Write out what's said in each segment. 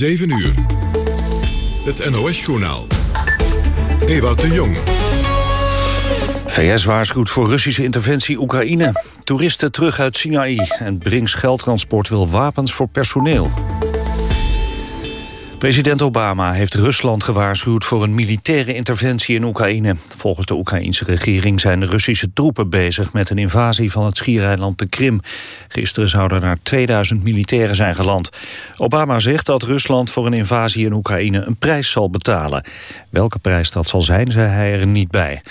7 uur. Het NOS-journaal. Ewout de Jong. VS waarschuwt voor Russische interventie Oekraïne. Toeristen terug uit Sinaï. En Brinks geldtransport wil wapens voor personeel. President Obama heeft Rusland gewaarschuwd voor een militaire interventie in Oekraïne. Volgens de Oekraïense regering zijn de Russische troepen bezig met een invasie van het schiereiland de Krim. Gisteren zouden er 2000 militairen zijn geland. Obama zegt dat Rusland voor een invasie in Oekraïne een prijs zal betalen. Welke prijs dat zal zijn, zei hij er niet bij.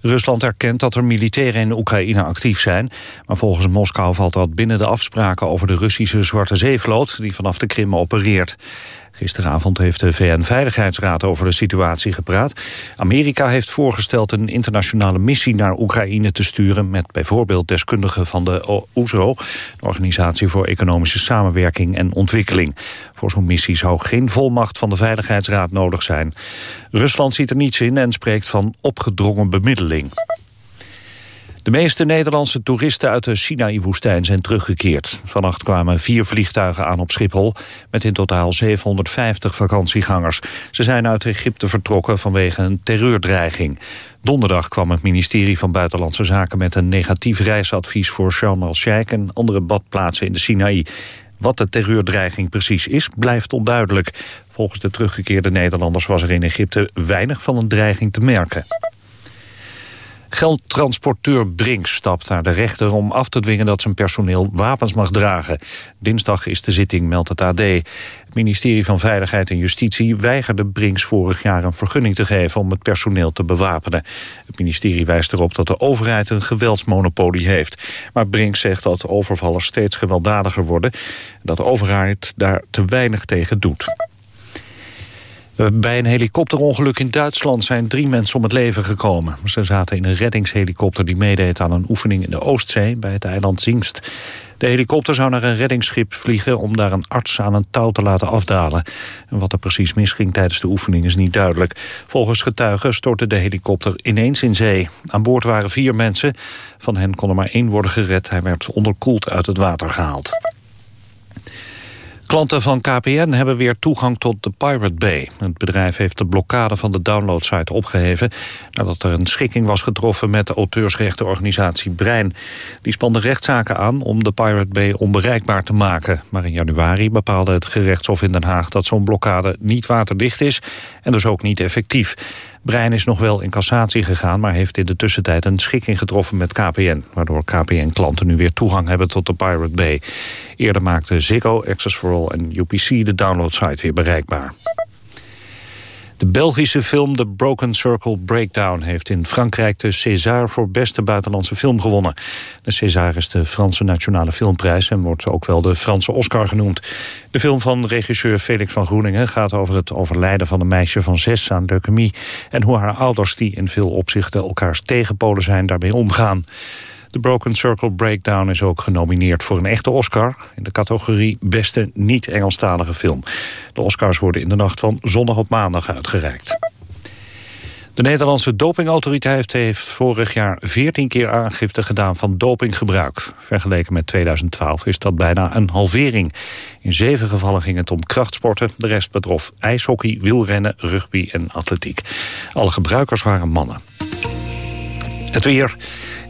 Rusland erkent dat er militairen in Oekraïne actief zijn. Maar volgens Moskou valt dat binnen de afspraken over de Russische Zwarte Zeevloot... die vanaf de Krim opereert. Gisteravond heeft de VN-veiligheidsraad over de situatie gepraat. Amerika heeft voorgesteld een internationale missie naar Oekraïne te sturen... met bijvoorbeeld deskundigen van de OESO, de Organisatie voor Economische Samenwerking en Ontwikkeling. Voor zo'n missie zou geen volmacht van de Veiligheidsraad nodig zijn. Rusland ziet er niets in en spreekt van opgedrongen bemiddeling. De meeste Nederlandse toeristen uit de Sinaï-woestijn zijn teruggekeerd. Vannacht kwamen vier vliegtuigen aan op Schiphol... met in totaal 750 vakantiegangers. Ze zijn uit Egypte vertrokken vanwege een terreurdreiging. Donderdag kwam het ministerie van Buitenlandse Zaken... met een negatief reisadvies voor Sharm el-Sheikh... en andere badplaatsen in de Sinaï. Wat de terreurdreiging precies is, blijft onduidelijk. Volgens de teruggekeerde Nederlanders was er in Egypte weinig van een dreiging te merken. Geldtransporteur Brinks stapt naar de rechter om af te dwingen dat zijn personeel wapens mag dragen. Dinsdag is de zitting, meldt het AD. Het ministerie van Veiligheid en Justitie weigerde Brinks vorig jaar een vergunning te geven om het personeel te bewapenen. Het ministerie wijst erop dat de overheid een geweldsmonopolie heeft. Maar Brinks zegt dat overvallers steeds gewelddadiger worden en dat de overheid daar te weinig tegen doet. Eh, bij een helikopterongeluk in Duitsland zijn drie mensen om het leven gekomen. Ze zaten in een reddingshelikopter die meedeed aan een oefening in de Oostzee bij het eiland Zingst. De helikopter zou naar een reddingsschip vliegen om daar een arts aan een touw te laten afdalen. En wat er precies misging tijdens de oefening is niet duidelijk. Volgens getuigen stortte de helikopter ineens in zee. Aan boord waren vier mensen. Van hen kon er maar één worden gered. Hij werd onderkoeld uit het water gehaald. Klanten van KPN hebben weer toegang tot de Pirate Bay. Het bedrijf heeft de blokkade van de downloadsite opgeheven... nadat er een schikking was getroffen met de auteursrechtenorganisatie Brein. Die spande rechtszaken aan om de Pirate Bay onbereikbaar te maken. Maar in januari bepaalde het gerechtshof in Den Haag... dat zo'n blokkade niet waterdicht is en dus ook niet effectief. Brein is nog wel in cassatie gegaan... maar heeft in de tussentijd een schikking getroffen met KPN... waardoor KPN-klanten nu weer toegang hebben tot de Pirate Bay. Eerder maakten Ziggo, Access for All en UPC de downloadsite weer bereikbaar. De Belgische film The Broken Circle Breakdown heeft in Frankrijk de César voor beste buitenlandse film gewonnen. De César is de Franse Nationale Filmprijs en wordt ook wel de Franse Oscar genoemd. De film van regisseur Felix van Groeningen gaat over het overlijden van een meisje van zes aan leukemie en hoe haar ouders die in veel opzichten elkaars tegenpolen zijn daarmee omgaan. De Broken Circle Breakdown is ook genomineerd voor een echte Oscar... in de categorie Beste Niet-Engelstalige Film. De Oscars worden in de nacht van zondag op maandag uitgereikt. De Nederlandse dopingautoriteit heeft vorig jaar 14 keer aangifte gedaan van dopinggebruik. Vergeleken met 2012 is dat bijna een halvering. In zeven gevallen ging het om krachtsporten. De rest betrof ijshockey, wielrennen, rugby en atletiek. Alle gebruikers waren mannen. Het weer.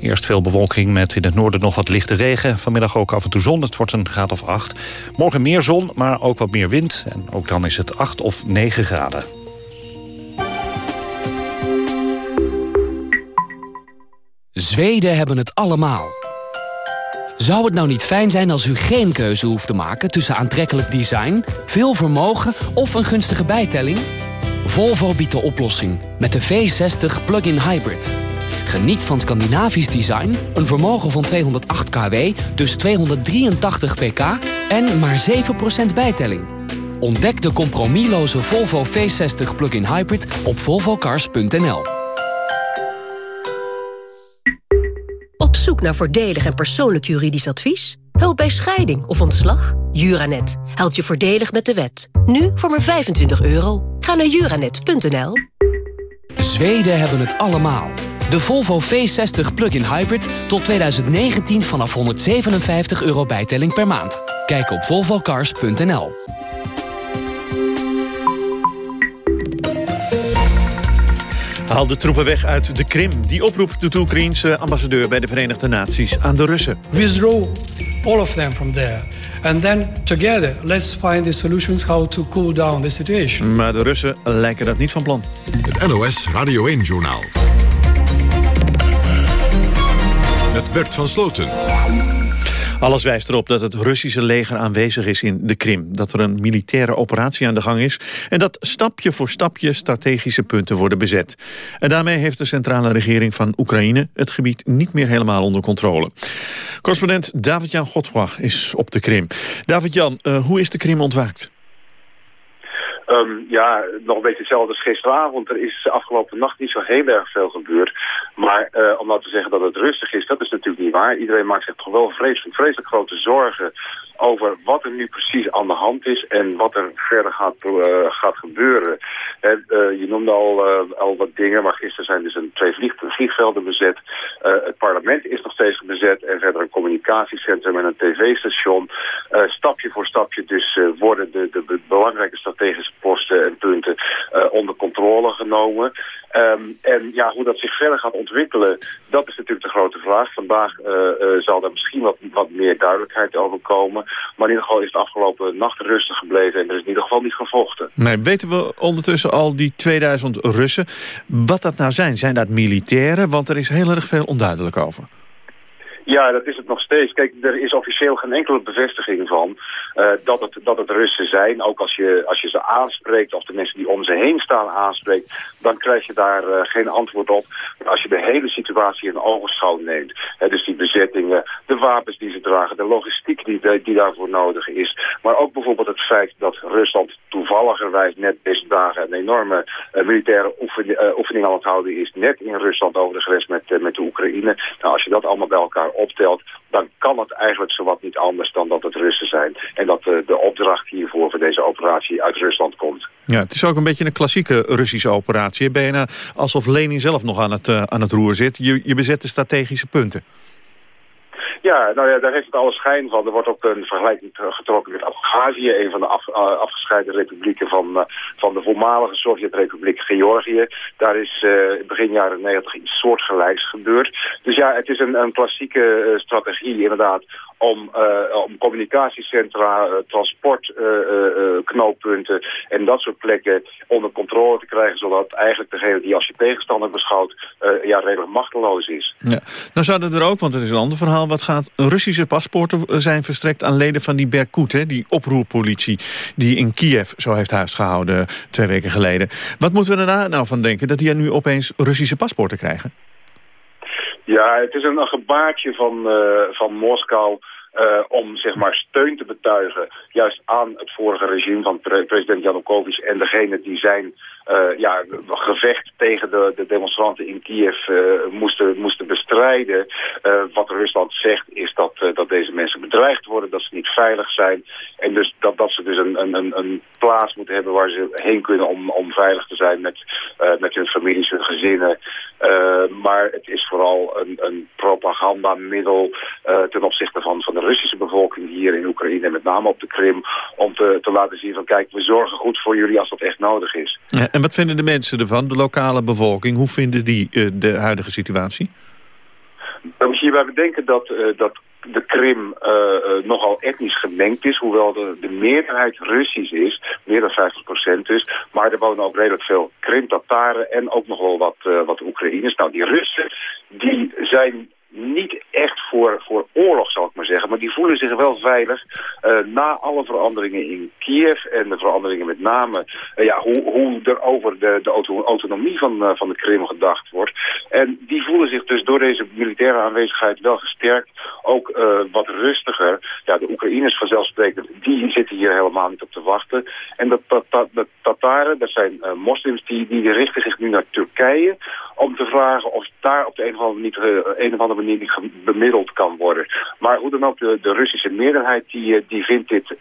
Eerst veel bewolking met in het noorden nog wat lichte regen. Vanmiddag ook af en toe zon. Het wordt een graad of 8. Morgen meer zon, maar ook wat meer wind. En ook dan is het 8 of 9 graden. Zweden hebben het allemaal. Zou het nou niet fijn zijn als u geen keuze hoeft te maken... tussen aantrekkelijk design, veel vermogen of een gunstige bijtelling? Volvo biedt de oplossing met de V60 Plug-in Hybrid... Geniet van Scandinavisch design, een vermogen van 208 kW, dus 283 pk en maar 7% bijtelling. Ontdek de compromisloze Volvo V60 plug-in hybrid op volvocars.nl. Op zoek naar voordelig en persoonlijk juridisch advies? Hulp bij scheiding of ontslag? Juranet helpt je voordelig met de wet. Nu voor maar 25 euro. Ga naar juranet.nl. Zweden hebben het allemaal. De Volvo V60 Plug-in Hybrid tot 2019 vanaf 157 euro bijtelling per maand. Kijk op volvocars.nl. Haal de troepen weg uit de Krim. Die oproep doet de Oekraïense ambassadeur bij de Verenigde Naties aan de Russen. Withdraw all of them from there. And then together let's find the solutions how to cool down the situation. Maar de Russen lijken dat niet van plan. Het LOS Radio 1 Journaal. Met Bert van Sloten. Alles wijst erop dat het Russische leger aanwezig is in de Krim. Dat er een militaire operatie aan de gang is. En dat stapje voor stapje strategische punten worden bezet. En daarmee heeft de centrale regering van Oekraïne... het gebied niet meer helemaal onder controle. Correspondent David-Jan Godfroy is op de Krim. David-Jan, uh, hoe is de Krim ontwaakt? Um, ja, nog een beetje hetzelfde als gisteravond. Er is afgelopen nacht niet zo heel erg veel gebeurd. Maar uh, om nou te zeggen dat het rustig is, dat is natuurlijk niet waar. Iedereen maakt zich toch wel vreselijk, vreselijk grote zorgen over wat er nu precies aan de hand is en wat er verder gaat, uh, gaat gebeuren. uh, je noemde al, al wat dingen, maar gisteren zijn dus een, twee vlieg, vliegvelden bezet. het parlement is nog steeds bezet en verder een communicatiecentrum en een tv-station. stapje voor stapje dus worden de, de, de belangrijke strategische posten en punten onder controle genomen. Um, en ja, hoe dat zich verder gaat ontwikkelen, dat is natuurlijk de grote vraag. Vandaag uh, uh, zal er misschien wat, wat meer duidelijkheid over komen. Maar in ieder geval is het afgelopen nacht rustig gebleven en er is in ieder geval niet gevochten. Nee, weten we ondertussen al die 2000 Russen wat dat nou zijn? Zijn dat militairen? Want er is heel erg veel onduidelijk over. Ja, dat is het nog steeds. Kijk, er is officieel geen enkele bevestiging van uh, dat, het, dat het Russen zijn. Ook als je, als je ze aanspreekt, of de mensen die om ze heen staan aanspreekt, dan krijg je daar uh, geen antwoord op. Maar als je de hele situatie in ogenschouw neemt, hè, dus die bezettingen, de wapens die ze dragen, de logistiek die, die daarvoor nodig is, maar ook bijvoorbeeld het feit dat Rusland toevalligerwijs net deze dagen een enorme uh, militaire oefening, aan het houden is, net in Rusland over de grens met, met de Oekraïne. Nou, als je dat allemaal bij elkaar optelt, dan kan het eigenlijk zowat niet anders dan dat het Russen zijn. Dat de, de opdracht hiervoor voor deze operatie uit Rusland komt. Ja, het is ook een beetje een klassieke Russische operatie. Bijna alsof Lenin zelf nog aan het, uh, aan het roer zit. Je, je bezet de strategische punten. Ja, nou ja, daar heeft het alle schijn van. Er wordt ook een vergelijking getrokken met Abhazie, een van de uh, afgescheiden republieken van, uh, van de voormalige Sovjet-republiek Georgië. Daar is uh, begin jaren 90 iets soortgelijks gebeurd. Dus ja, het is een, een klassieke strategie inderdaad om, om communicatiecentra, transportknooppunten en dat soort plekken onder controle te krijgen, zodat eigenlijk degene die als je tegenstander beschouwt, ja, redelijk machteloos is. Ja. Nou zouden er ook, want het is een ander verhaal, wat gaat Russische paspoorten zijn verstrekt aan leden van die Berkut, hè, die oproerpolitie die in Kiev zo heeft huisgehouden twee weken geleden. Wat moeten we daarna nou van denken, dat die nu opeens Russische paspoorten krijgen? Ja, het is een, gebaartje van, uh, van Moskou om zeg maar steun te betuigen juist aan het vorige regime van pre president Janukovic en degene die zijn uh, ja, gevecht tegen de, de demonstranten in Kiev uh, moesten, moesten bestrijden. Uh, wat Rusland zegt is dat, dat deze mensen bedreigd worden, dat ze niet veilig zijn. En dus dat, dat ze dus een, een, een plaats moeten hebben waar ze heen kunnen om, om veilig te zijn met, met hun families, hun gezinnen. maar het is vooral een, een propagandamiddel ten opzichte van, van de Russische bevolking hier in Oekraïne, met name op de Krim, om te, te laten zien van kijk, we zorgen goed voor jullie als dat echt nodig is. En wat vinden de mensen ervan, de lokale bevolking? Hoe vinden die uh, de huidige situatie? Dan moet je hierbij bedenken dat, uh, dat de Krim uh, nogal etnisch gemengd is, hoewel de, de meerderheid Russisch is, meer dan 50% is. Maar er wonen ook redelijk veel Krim-Tataren en ook nog wel wat, wat Oekraïners. Nou, die Russen, die zijn niet echt voor, voor oorlog, zal ik maar zeggen. Maar die voelen zich wel veilig uh, na alle veranderingen in Kiev... en de veranderingen met name uh, ja, hoe, hoe er over de, de auto autonomie van, uh, van de Krim gedacht wordt. En die voelen zich dus door deze militaire aanwezigheid wel gesterkt. Ook wat rustiger. Ja, de Oekraïners vanzelfsprekend, die zitten hier helemaal niet op te wachten. En de, de Tataren, dat zijn moslims, die, die richten zich nu naar Turkije... om te vragen of daar op de een of andere, manier, een of andere manier die bemiddeld kan worden. Maar hoe dan ook, de, de Russische meerderheid die, die vindt dit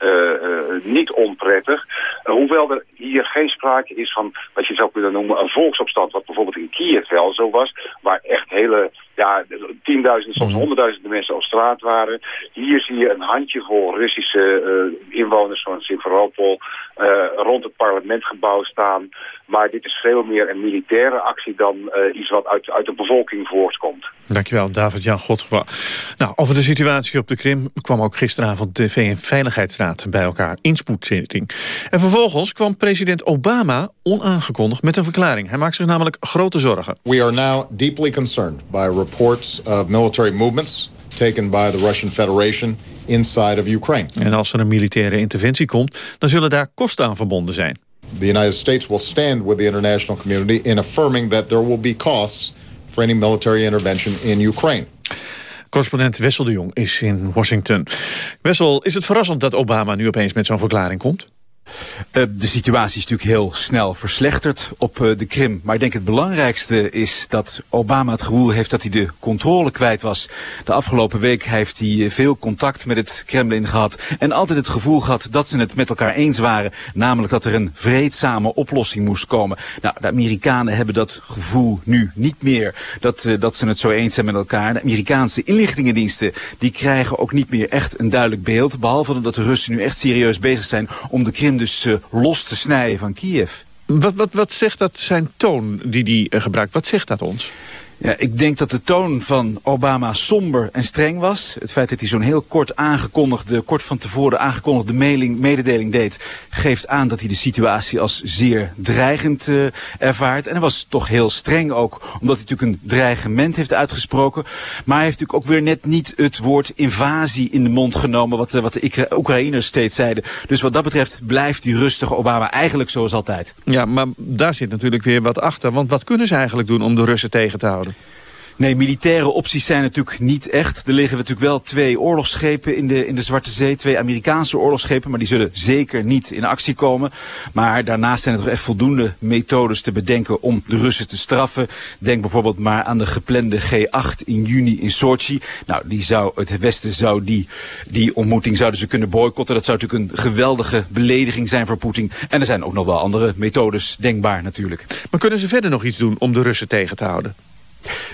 niet onprettig. hoewel er hier geen sprake is van wat je zou kunnen noemen een volksopstand. Wat bijvoorbeeld in Kiev wel zo was. Waar echt hele ja, tienduizenden, soms mhm. honderdduizenden mensen op straat waren. Hier zie je een handjevol Russische uh, inwoners van Simferopol uh, rond het parlementgebouw staan. Maar dit is veel meer een militaire actie dan uh, iets wat uit, uit de bevolking voortkomt. Dankjewel, David-Jan Godgewa. Nou, over de situatie op de Krim kwam ook gisteravond de VN-veiligheidsraad bij elkaar in spoedzitting. En vervolgens kwam president Obama onaangekondigd met een verklaring. Hij maakt zich namelijk grote zorgen. We are now deeply concerned by reports of military movements taken by the Russian Federation inside of Ukraine. En als er een militaire interventie komt, dan zullen daar kosten aan verbonden zijn. The United States will stand with the international community in affirming that there will be costs for any military intervention in Ukraine. Correspondent Wessel de Jong is in Washington. Wessel, is het verrassend dat Obama nu opeens met zo'n verklaring komt? Uh, de situatie is natuurlijk heel snel verslechterd op uh, de Krim. Maar ik denk het belangrijkste is dat Obama het gevoel heeft dat hij de controle kwijt was. De afgelopen week heeft hij uh, veel contact met het Kremlin gehad. En altijd het gevoel gehad dat ze het met elkaar eens waren. Namelijk dat er een vreedzame oplossing moest komen. Nou, de Amerikanen hebben dat gevoel nu niet meer. Dat, dat ze het zo eens zijn met elkaar. De Amerikaanse inlichtingendiensten die krijgen ook niet meer echt een duidelijk beeld. Behalve dat de Russen nu echt serieus bezig zijn om de Krim dus uh, los te snijden van Kiev. Wat, wat, wat zegt dat zijn toon die hij uh, gebruikt? Wat zegt dat ons? Ja, ik denk dat de toon van Obama somber en streng was. Het feit dat hij zo'n heel kort aangekondigde, kort van tevoren aangekondigde mededeling deed, geeft aan dat hij de situatie als zeer dreigend uh, ervaart. En hij was toch heel streng ook, omdat hij natuurlijk een dreigement heeft uitgesproken. Maar hij heeft natuurlijk ook weer net niet het woord invasie in de mond genomen, wat, uh, wat de Oekraïners steeds zeiden. Dus wat dat betreft blijft die rustige Obama eigenlijk zoals altijd. Ja, maar daar zit natuurlijk weer wat achter. Want wat kunnen ze eigenlijk doen om de Russen tegen te houden? Nee, militaire opties zijn natuurlijk niet echt. Er liggen natuurlijk wel twee oorlogsschepen in de, in de Zwarte Zee. Twee Amerikaanse oorlogsschepen, maar die zullen zeker niet in actie komen. Maar daarnaast zijn er toch echt voldoende methodes te bedenken om de Russen te straffen. Denk bijvoorbeeld maar aan de geplande G8 in juni in Sochi. Nou, die zou, het Westen zou die, die ontmoeting zouden ze kunnen boycotten. Dat zou natuurlijk een geweldige belediging zijn voor Poetin. En er zijn ook nog wel andere methodes denkbaar natuurlijk. Maar kunnen ze verder nog iets doen om de Russen tegen te houden?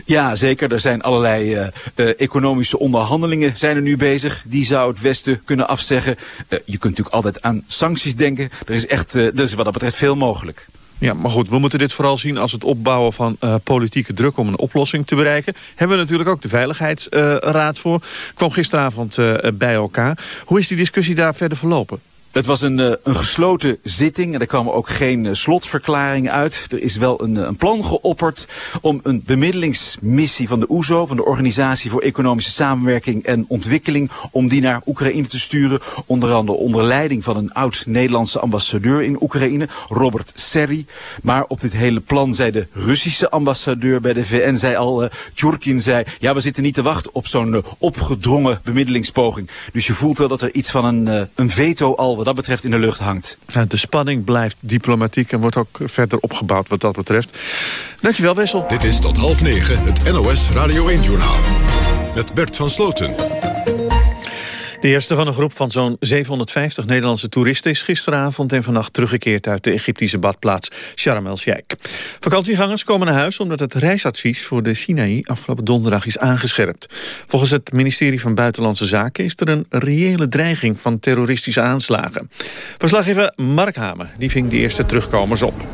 Ja, zeker. Er zijn allerlei uh, uh, economische onderhandelingen zijn er nu bezig. Die zou het Westen kunnen afzeggen. Uh, je kunt natuurlijk altijd aan sancties denken. Er is echt, er is wat dat betreft veel mogelijk. Ja, maar goed, we moeten dit vooral zien als het opbouwen van politieke druk om een oplossing te bereiken. Hebben we natuurlijk ook de Veiligheidsraad voor. Kwam gisteravond bij elkaar. Hoe is die discussie daar verder verlopen? Het was een, uh, een gesloten zitting en er kwamen ook geen uh, slotverklaringen uit. Er is wel een, uh, een, plan geopperd om een bemiddelingsmissie van de OESO, van de Organisatie voor Economische Samenwerking en Ontwikkeling, om die naar Oekraïne te sturen. Onder andere onder leiding van een oud-Nederlandse ambassadeur in Oekraïne, Robert Serri. Maar op dit hele plan zei de Russische ambassadeur bij de VN, zei al, Tjurkin zei, ja we zitten niet te wachten op zo'n opgedrongen bemiddelingspoging. Dus je voelt wel dat er iets van een, een veto al wat dat betreft in de lucht hangt. de spanning blijft diplomatiek en wordt ook verder opgebouwd wat dat betreft. Dankjewel Wessel. Dit is tot half negen het NOS Radio 1-journaal. Met Bert van Sloten. De eerste van een groep van zo'n 750 Nederlandse toeristen... is gisteravond en vannacht teruggekeerd uit de Egyptische badplaats Sharm el-Sheikh. Vakantiegangers komen naar huis omdat het reisadvies voor de Sinaï... afgelopen donderdag is aangescherpt. Volgens het ministerie van Buitenlandse Zaken... is er een reële dreiging van terroristische aanslagen. Verslaggever Mark Hamer die ving de eerste terugkomers op.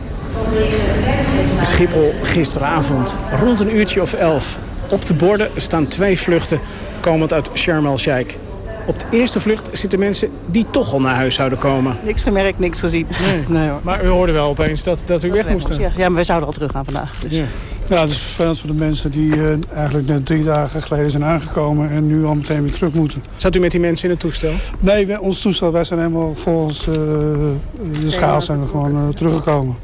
Schiphol gisteravond, rond een uurtje of elf. Op de borden staan twee vluchten komend uit Sharm el-Sheikh. Op de eerste vlucht zitten mensen die toch al naar huis zouden komen. Niks gemerkt, niks gezien. Nee. nee hoor. Maar u hoorde wel opeens dat, dat u weg moest. Ja. ja, maar wij zouden al terug gaan vandaag. Dus. Ja. ja, het is vervelend voor de mensen die uh, eigenlijk net drie dagen geleden zijn aangekomen... en nu al meteen weer terug moeten. Zat u met die mensen in het toestel? Nee, wij, ons toestel, wij zijn helemaal volgens uh, de schaal zijn we gewoon uh, teruggekomen.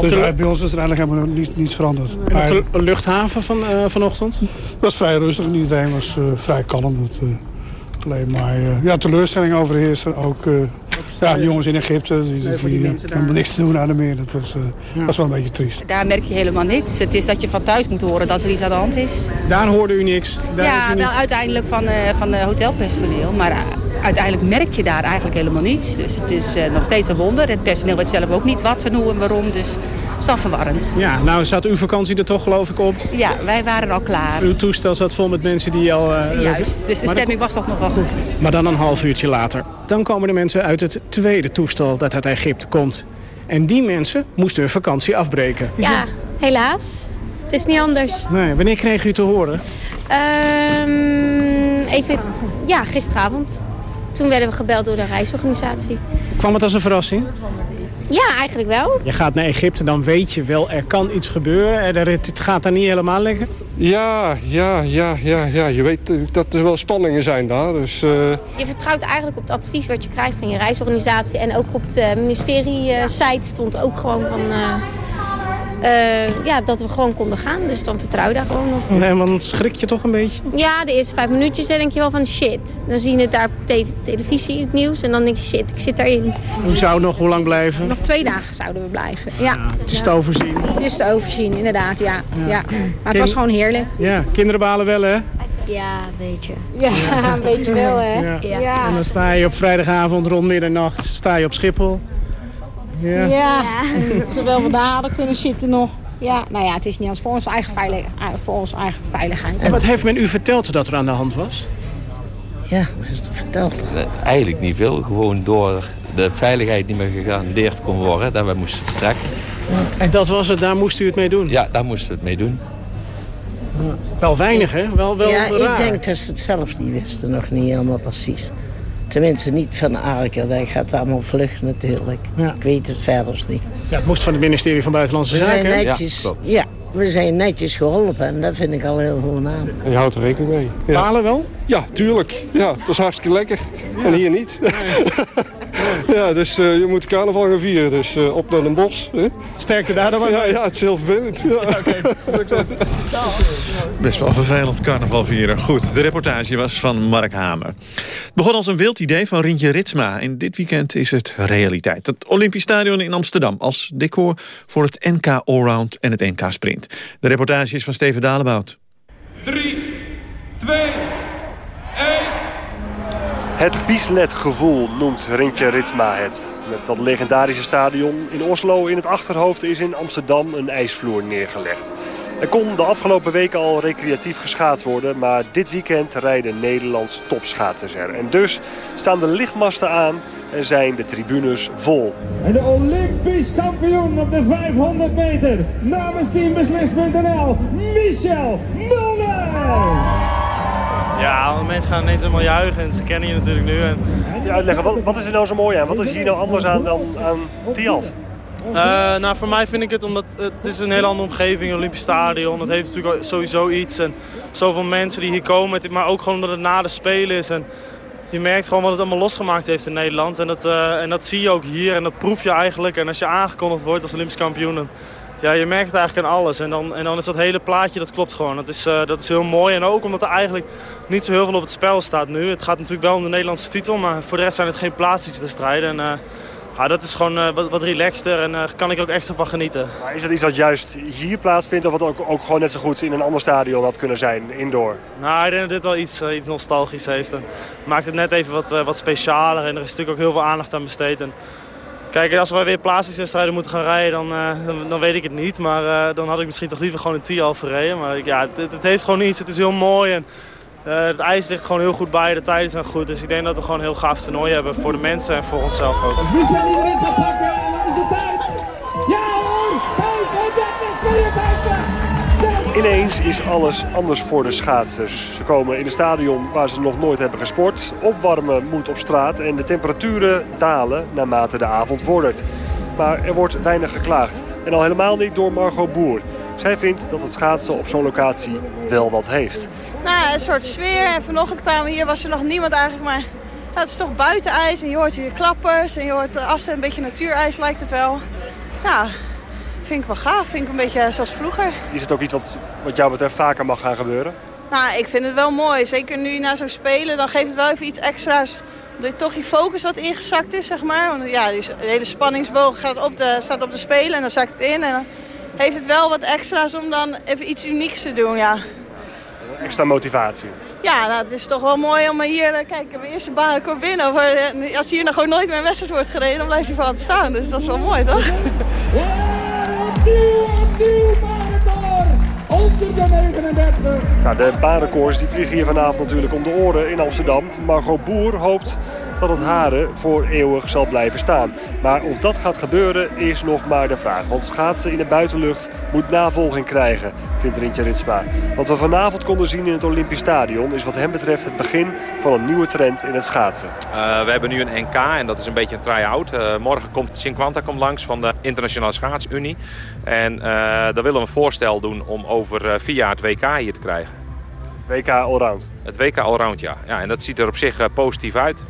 Dus de... bij ons is er eigenlijk helemaal niets, niets veranderd. En op de luchthaven van, vanochtend? Het was vrij rustig. Iedereen was vrij kalm. Het, alleen maar uh, ja, teleurstelling overheerst. Ook uh, Ja, de jongens in Egypte, die, die, die, die hebben niks te doen aan de meer. Dat was, uh, ja. dat is wel een beetje triest. Daar merk je helemaal niks. Het is dat je van thuis moet horen dat er iets aan de hand is. Daar hoorde u niks? Daar ja, wel uiteindelijk van, uh, van de hotelpersoneel. Maar uh, uiteindelijk merk je daar eigenlijk helemaal niets. Dus het is nog steeds een wonder. Het personeel weet zelf ook niet wat en hoe en waarom. Dus het is wel verwarrend. Ja, nou zat uw vakantie er toch geloof ik op? Ja, wij waren al klaar. Uw toestel zat vol met mensen die al... Juist, dus de stemming was toch nog wel goed. Maar dan een half uurtje later. Dan komen de mensen uit het tweede toestel dat uit Egypte komt. En die mensen moesten hun vakantie afbreken. Ja, helaas. Het is niet anders. Nee, wanneer kreeg u te horen? Um, even, ja, gisteravond. Toen werden we gebeld door de reisorganisatie. Kwam het als een verrassing? Ja, eigenlijk wel. Je gaat naar Egypte, dan weet je wel, er kan iets gebeuren. Het gaat daar niet helemaal liggen. Ja, ja, ja, ja, ja. Je weet dat er wel spanningen zijn daar. Dus, uh... Je vertrouwt eigenlijk op het advies wat je krijgt van je reisorganisatie. En ook op de ministerie-site stond ook gewoon van... Uh, uh, ja, dat we gewoon konden gaan. Dus dan vertrouw je daar gewoon nog. En want schrik je toch een beetje? Ja, de eerste vijf minuutjes denk je wel van shit. Dan zie je het daar op te televisie, het nieuws. En dan denk je shit, ik zit daarin. U zou nog hoe lang blijven? Nog twee dagen zouden we blijven, ja. ja het is te overzien. Het is te overzien, inderdaad, ja. ja. ja. Maar het was gewoon heerlijk. Ja, kinderen balen wel, hè? Ja, een beetje. Ja, een beetje wel, hè? Ja. ja. En dan sta je op vrijdagavond rond middernacht sta je op Schiphol. Ja. ja. terwijl we daar hadden kunnen zitten nog. Ja, nou ja, het is niet als voor, onze eigen veilig, voor onze eigen veiligheid. En wat heeft men u verteld dat er aan de hand was? Ja, wat is er verteld? Eigenlijk niet veel. Gewoon door de veiligheid niet meer gegarandeerd kon worden. Dat we moesten vertrekken. En dat was het, daar moest u het mee doen? Ja, daar moesten we het mee doen. Wel weinig, hè? Wel, wel ja, raar. ik denk dat ze het zelf niet wisten, nog niet helemaal precies. Tenminste, niet van Arker. Dat gaat allemaal vlug natuurlijk. Ja. Ik weet het verder niet. Ja, het moest van het ministerie van Buitenlandse we Zaken. Zijn netjes, ja, ja, we zijn netjes geholpen en dat vind ik al heel goed aan. En je houdt er rekening mee. Ja. Balen wel? Ja, tuurlijk. Ja, het was hartstikke lekker. En hier niet. Nee. ja, dus uh, je moet carnaval gaan vieren. Dus uh, op naar een bos. Hè? Sterkte daar dan maar Ja, ja, het is heel vervelend. Ja. Okay. Best wel vervelend carnaval vieren. Goed, de reportage was van Mark Hamer. Het begon als een wild idee van Rintje Ritsma. En dit weekend is het realiteit. Het Olympisch Stadion in Amsterdam als decor voor het NK Allround en het NK Sprint. De reportage is van Steven Dalebout. 3, 2, 1... Het Bieslet-gevoel noemt Rintje Ritsma het. Met dat legendarische stadion in Oslo in het achterhoofd is in Amsterdam een ijsvloer neergelegd. Er kon de afgelopen weken al recreatief geschaatst worden, maar dit weekend rijden Nederlands topschaatsers er. En dus staan de lichtmasten aan en zijn de tribunes vol. En de Olympisch kampioen op de 500 meter namens teambeslist.nl, Michel Mulder! Ja, mensen gaan ineens helemaal juichen en ze kennen je natuurlijk nu. En... Ja, uitleggen, wat, wat is er nou zo mooi aan? Wat is hier nou anders aan dan aan Tialf? Uh, nou, voor mij vind ik het omdat het is een hele andere omgeving, een Olympisch Stadion. Het heeft natuurlijk sowieso iets en zoveel mensen die hier komen. Maar ook gewoon omdat het na de Spelen is. En je merkt gewoon wat het allemaal losgemaakt heeft in Nederland. En dat, uh, en dat zie je ook hier en dat proef je eigenlijk. En als je aangekondigd wordt als Olympisch kampioen, dan, ja, je merkt het eigenlijk aan alles. En dan, en dan is dat hele plaatje, dat klopt gewoon. Dat is, uh, dat is heel mooi. En ook omdat er eigenlijk niet zo heel veel op het spel staat nu. Het gaat natuurlijk wel om de Nederlandse titel, maar voor de rest zijn het geen plaatsingswedstrijden. En, uh, ja, dat is gewoon uh, wat, wat relaxter en daar kan ik ook extra van genieten. Maar is dat iets wat juist hier plaatsvindt of wat ook, ook gewoon net zo goed in een ander stadion had kunnen zijn, indoor? Nou, ik denk dat dit wel iets, iets nostalgisch heeft. En maakt het net even wat, wat specialer en er is natuurlijk ook heel veel aandacht aan besteed. En, Kijk, als we weer plaatsingswedstrijden moeten gaan rijden, dan, uh, dan, dan, weet ik het niet. Maar uh, dan had ik misschien toch liever gewoon een T al verreden. Maar ja, het, het, heeft gewoon iets. Het is heel mooi en uh, het ijs ligt gewoon heel goed bij. De tijden zijn goed. Dus ik denk dat we gewoon een heel gaaf toernooi hebben voor de mensen en voor onszelf ook. Ineens is alles anders voor de schaatsers. Ze komen in een stadion waar ze nog nooit hebben gesport. Opwarmen moet op straat en de temperaturen dalen naarmate de avond vordert. Maar er wordt weinig geklaagd. En al helemaal niet door Margot Boer. Zij vindt dat het schaatsen op zo'n locatie wel wat heeft. Nou, een soort sfeer. En vanochtend kwamen hier, was er nog niemand eigenlijk. Maar het is toch buitenijs en je hoort hier klappers. En je hoort de afstand, een beetje natuurijs lijkt het wel. Ja, vind ik wel gaaf. Vind ik een beetje zoals vroeger. Is het ook iets wat, wat jou betreft vaker mag gaan gebeuren? Nou, ik vind het wel mooi. Zeker nu na zo'n spelen, dan geeft het wel even iets extra's Dat toch je focus wat ingezakt is, zeg maar. Want ja, die hele spanningsboog gaat op de, staat op de spelen en dan zakt het in. En dan heeft het wel wat extra's om dan even iets unieks te doen, ja. Extra motivatie. Ja, nou, het is toch wel mooi om hier... Kijk, ik heb mijn eerste baanrecord binnen. Maar eh, als hier nog gewoon nooit meer een wedstrijd wordt gereden, dan blijft hij van het staan. Dus dat is wel mooi, toch? Onder de 39. Nou, de baanrecords die vliegen hier vanavond natuurlijk om de oren in Amsterdam. Margot Boer hoopt dat het haren voor eeuwig zal blijven staan. Maar of dat gaat gebeuren is nog maar de vraag. Want schaatsen in de buitenlucht moet navolging krijgen, vindt Rintje Ritsma. Wat we vanavond konden zien in het Olympisch Stadion... is wat hem betreft het begin van een nieuwe trend in het schaatsen. Uh, we hebben nu een NK en dat is een beetje een try-out. Uh, morgen komt Cinquanta komt langs van de Internationale Schaatsunie. En uh, daar willen we een voorstel doen om over vier jaar het WK hier te krijgen. WK Allround? Het WK Allround, ja. ja. En dat ziet er op zich positief uit.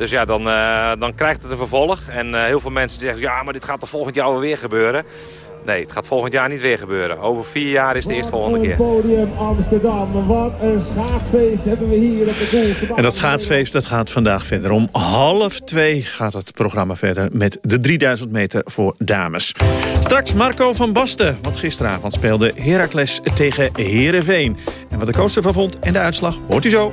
Dus ja, dan, uh, dan krijgt het een vervolg. En uh, heel veel mensen zeggen, ja, maar dit gaat er volgend jaar weer gebeuren. Nee, het gaat volgend jaar niet weer gebeuren. Over vier jaar is de eerste volgende keer. podium Amsterdam. Wat een schaatsfeest hebben we hier op de. En dat schaatsfeest dat gaat vandaag verder. Om half twee gaat het programma verder met de 3000 meter voor dames. Straks Marco van Basten. Want gisteravond speelde Heracles tegen Heerenveen. En wat de coach ervan vond en de uitslag hoort u zo.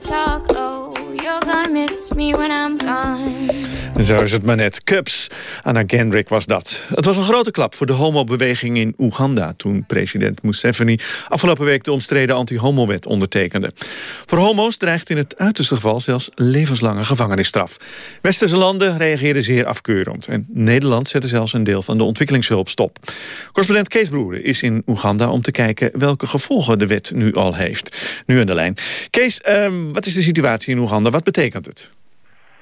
Talk. Oh, you're gonna miss me when I'm gone. Zo is het maar net. Cubs. Anna Kendrick was dat. Het was een grote klap voor de homobeweging in Oeganda... toen president Museveni afgelopen week de omstreden anti-homo-wet ondertekende. Voor homo's dreigt in het uiterste geval zelfs levenslange gevangenisstraf. Westerse landen reageerden zeer afkeurend. En Nederland zette zelfs een deel van de ontwikkelingshulp stop. Correspondent Kees Broeren is in Oeganda om te kijken... welke gevolgen de wet nu al heeft. Nu aan de lijn. Kees, ehm, wat is de situatie in Oeganda? Wat betekent het?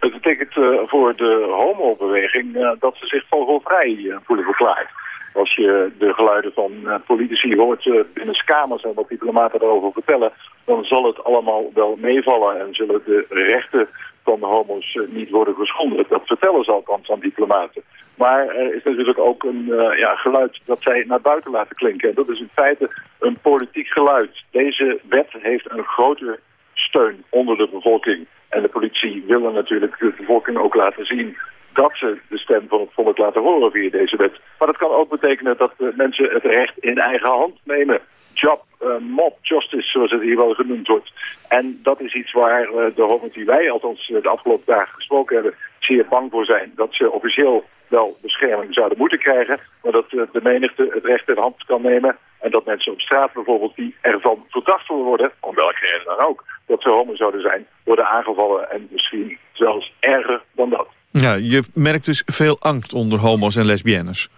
Het betekent eh, voor de homobeweging uh, dat ze zich vogelvrij uh, voelen verklaard. Als je de geluiden van politici hoort binnen kamers en wat diplomaten daarover vertellen... dan zal het allemaal wel meevallen en zullen de rechten van de homo's niet worden geschonden. Dat vertellen ze althans aan diplomaten. Maar er is natuurlijk ook een ja, geluid dat zij naar buiten laten klinken. En dat is in feite een politiek geluid. Deze wet heeft een grote steun onder de bevolking. En de politie willen natuurlijk de bevolking ook laten zien dat ze de stem van het volk laten horen via deze wet. Maar dat kan ook betekenen dat de mensen het recht in eigen hand nemen. Job, uh, mob justice, zoals het hier wel genoemd wordt. En dat is iets waar uh, de homo's die wij althans de afgelopen dagen gesproken hebben... zeer bang voor zijn. Dat ze officieel wel bescherming zouden moeten krijgen... maar dat de menigte het recht in hand kan nemen... en dat mensen op straat bijvoorbeeld die ervan verdacht worden... om welke reden dan ook, dat ze homo zouden zijn... worden aangevallen en misschien zelfs erger dan dat. Ja, je merkt dus veel angst onder homo's en lesbiennes.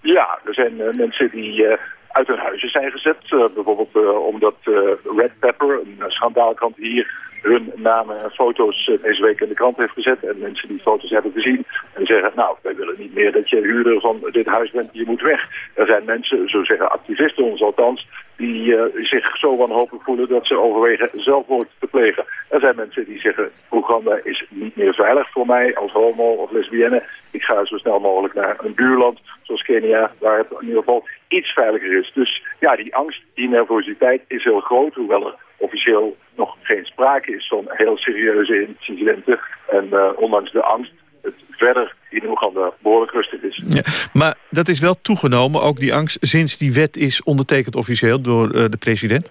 Ja, er zijn uh, mensen die uh, uit hun huizen zijn gezet. Uh, bijvoorbeeld omdat Red Pepper, een schandaalkrant hier, hun namen en foto's eh, deze week in de krant heeft gezet. En mensen die foto's hebben gezien en zeggen, nou, wij willen niet meer dat je huurder van dit huis bent, je moet weg. Er zijn mensen, zo zeggen activisten ons althans, die uh, zich zo wanhopig voelen dat ze overwegen zelfmoord te plegen. Er zijn mensen die zeggen, Oeganda is niet meer veilig voor mij als homo of lesbienne. Ik ga zo snel mogelijk naar een buurland zoals Kenia, waar het in ieder geval iets veiliger is. Dus ja, die angst, die nervositeit is heel groot, hoewel er officieel nog geen sprake is van heel serieuze incidenten. En uh, ondanks de angst verder in Oeganda behoorlijk rustig is. Ja, maar dat is wel toegenomen, ook die angst, sinds die wet is ondertekend officieel door uh, de president?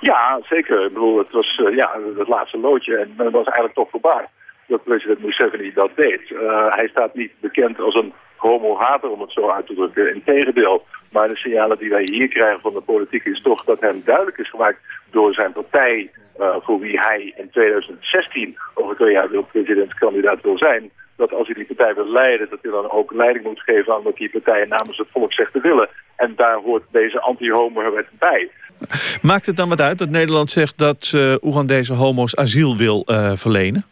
Ja, zeker. Ik bedoel, het was uh, ja, het laatste loodje en men was eigenlijk toch verbaasd dat president Museveni dat deed. Uh, hij staat niet bekend als een homo-hater, om het zo uit te drukken. Integendeel, maar de signalen die wij hier krijgen van de politiek is toch dat hem duidelijk is gemaakt door zijn partij, uh, voor wie hij in 2016 over twee jaar wil presidentskandidaat wil zijn, dat als hij die partij wil leiden, dat hij dan ook leiding moet geven aan wat die partij namens het volk zegt te willen. En daar hoort deze anti-homo-wet bij. Maakt het dan wat uit dat Nederland zegt dat uh, Oegandese homo's asiel wil uh, verlenen?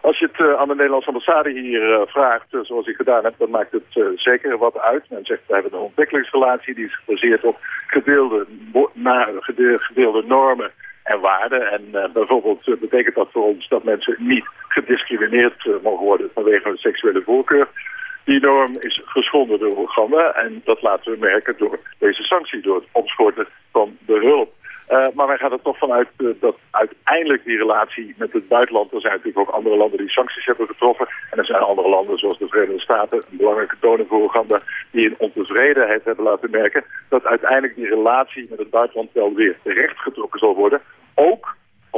Als je het aan de Nederlandse ambassade hier vraagt, zoals ik gedaan heb, dan maakt het zeker wat uit. Men zegt, we hebben een ontwikkelingsrelatie die is gebaseerd op gedeelde, na, gedeelde normen en waarden. En bijvoorbeeld betekent dat voor ons dat mensen niet gediscrimineerd mogen worden vanwege hun seksuele voorkeur. Die norm is geschonden door Oeganda en dat laten we merken door deze sanctie, door het opschorten van de hulp. Maar wij gaan er toch vanuit dat uiteindelijk die relatie met het buitenland... er zijn natuurlijk ook andere landen die sancties hebben getroffen. En er zijn andere landen zoals de Verenigde Staten... een belangrijke toning voor Oeganda... die een ontevredenheid hebben laten merken... dat uiteindelijk die relatie met het buitenland wel weer terechtgetrokken zal worden.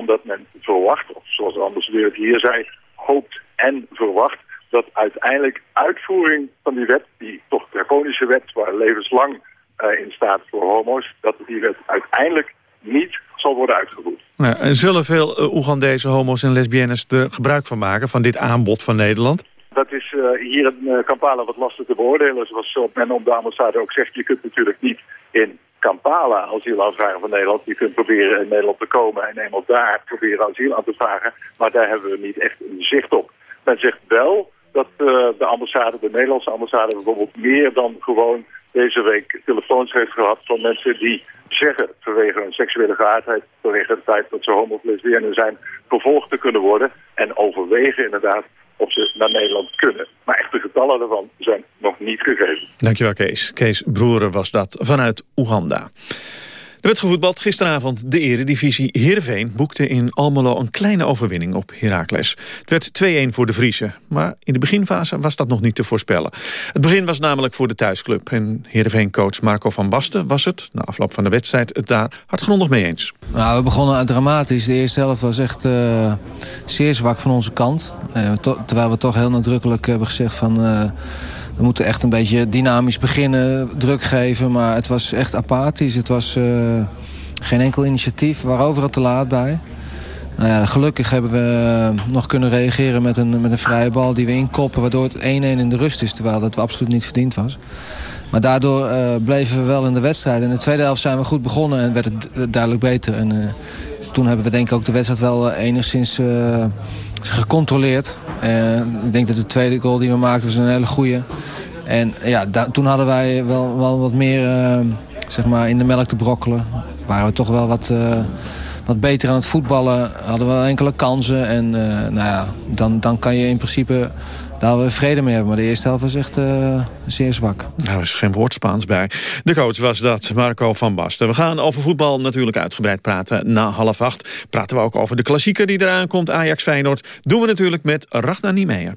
Omdat men verwacht, of zoals de ambassadeur het hier zei... hoopt en verwacht dat uiteindelijk uitvoering van die wet... die toch draconische wet waar levenslang uh, in staat voor homo's... dat die wet uiteindelijk niet zal worden uitgevoerd. Ja, en zullen veel uh, Oegandese homo's en lesbiennes er gebruik van maken... van dit aanbod van Nederland? Dat is uh, hier in Kampala wat lastig te beoordelen. Zoals men op de ambassade ook zegt... je kunt natuurlijk niet in Kampala asiel aanvragen van Nederland. Je kunt proberen in Nederland te komen en eenmaal daar proberen asiel aan te vragen. Maar daar hebben we niet echt een zicht op. Men zegt wel dat de ambassade, de Nederlandse ambassade... bijvoorbeeld meer dan gewoon deze week telefoons heeft gehad van mensen die zeggen vanwege hun seksuele geaardheid, vanwege het feit dat ze homo zijn, vervolgd te kunnen worden en overwegen inderdaad of ze naar Nederland kunnen. Maar echt de getallen daarvan zijn nog niet gegeven. Dankjewel Kees. Kees Broeren was dat vanuit Oeganda. Werd gevoetbald gisteravond. De eredivisie Heerenveen boekte in Almelo een kleine overwinning op Heracles. Het werd 2-1 voor de Friese, maar in de beginfase was dat nog niet te voorspellen. Het begin was namelijk voor de thuisclub. En Heerenveen-coach Marco van Basten was het, na afloop van de wedstrijd, het daar hardgrondig mee eens. Nou, we begonnen dramatisch. De eerste helft was echt uh, zeer zwak van onze kant. Uh, terwijl we toch heel nadrukkelijk hebben gezegd van... Uh, we moeten echt een beetje dynamisch beginnen, druk geven. Maar het was echt apathisch. Het was uh, geen enkel initiatief. We overal te laat bij. Nou ja, gelukkig hebben we nog kunnen reageren met een, met een vrije bal die we inkoppen. Waardoor het 1-1 in de rust is, terwijl dat absoluut niet verdiend was. Maar daardoor uh, bleven we wel in de wedstrijd. In de tweede helft zijn we goed begonnen en werd het duidelijk beter. En toen hebben we denk ik ook de wedstrijd wel enigszins uh, gecontroleerd. ik denk dat de tweede goal die we maakten was een hele goede. En ja, toen hadden wij wel, wel wat meer zeg maar in de melk te brokkelen. Waren we toch wel wat wat beter aan het voetballen. Hadden we enkele kansen. En nou ja, dan, dan kan je in principe daar we vrede mee hebben. Maar de eerste helft was echt uh, zeer zwak. Daar was geen woord Spaans bij. De coach was dat, Marco van Basten. We gaan over voetbal natuurlijk uitgebreid praten. Na half acht praten we ook over de klassieker die eraan komt. Ajax Feyenoord doen we natuurlijk met Ragnar Niemeyer.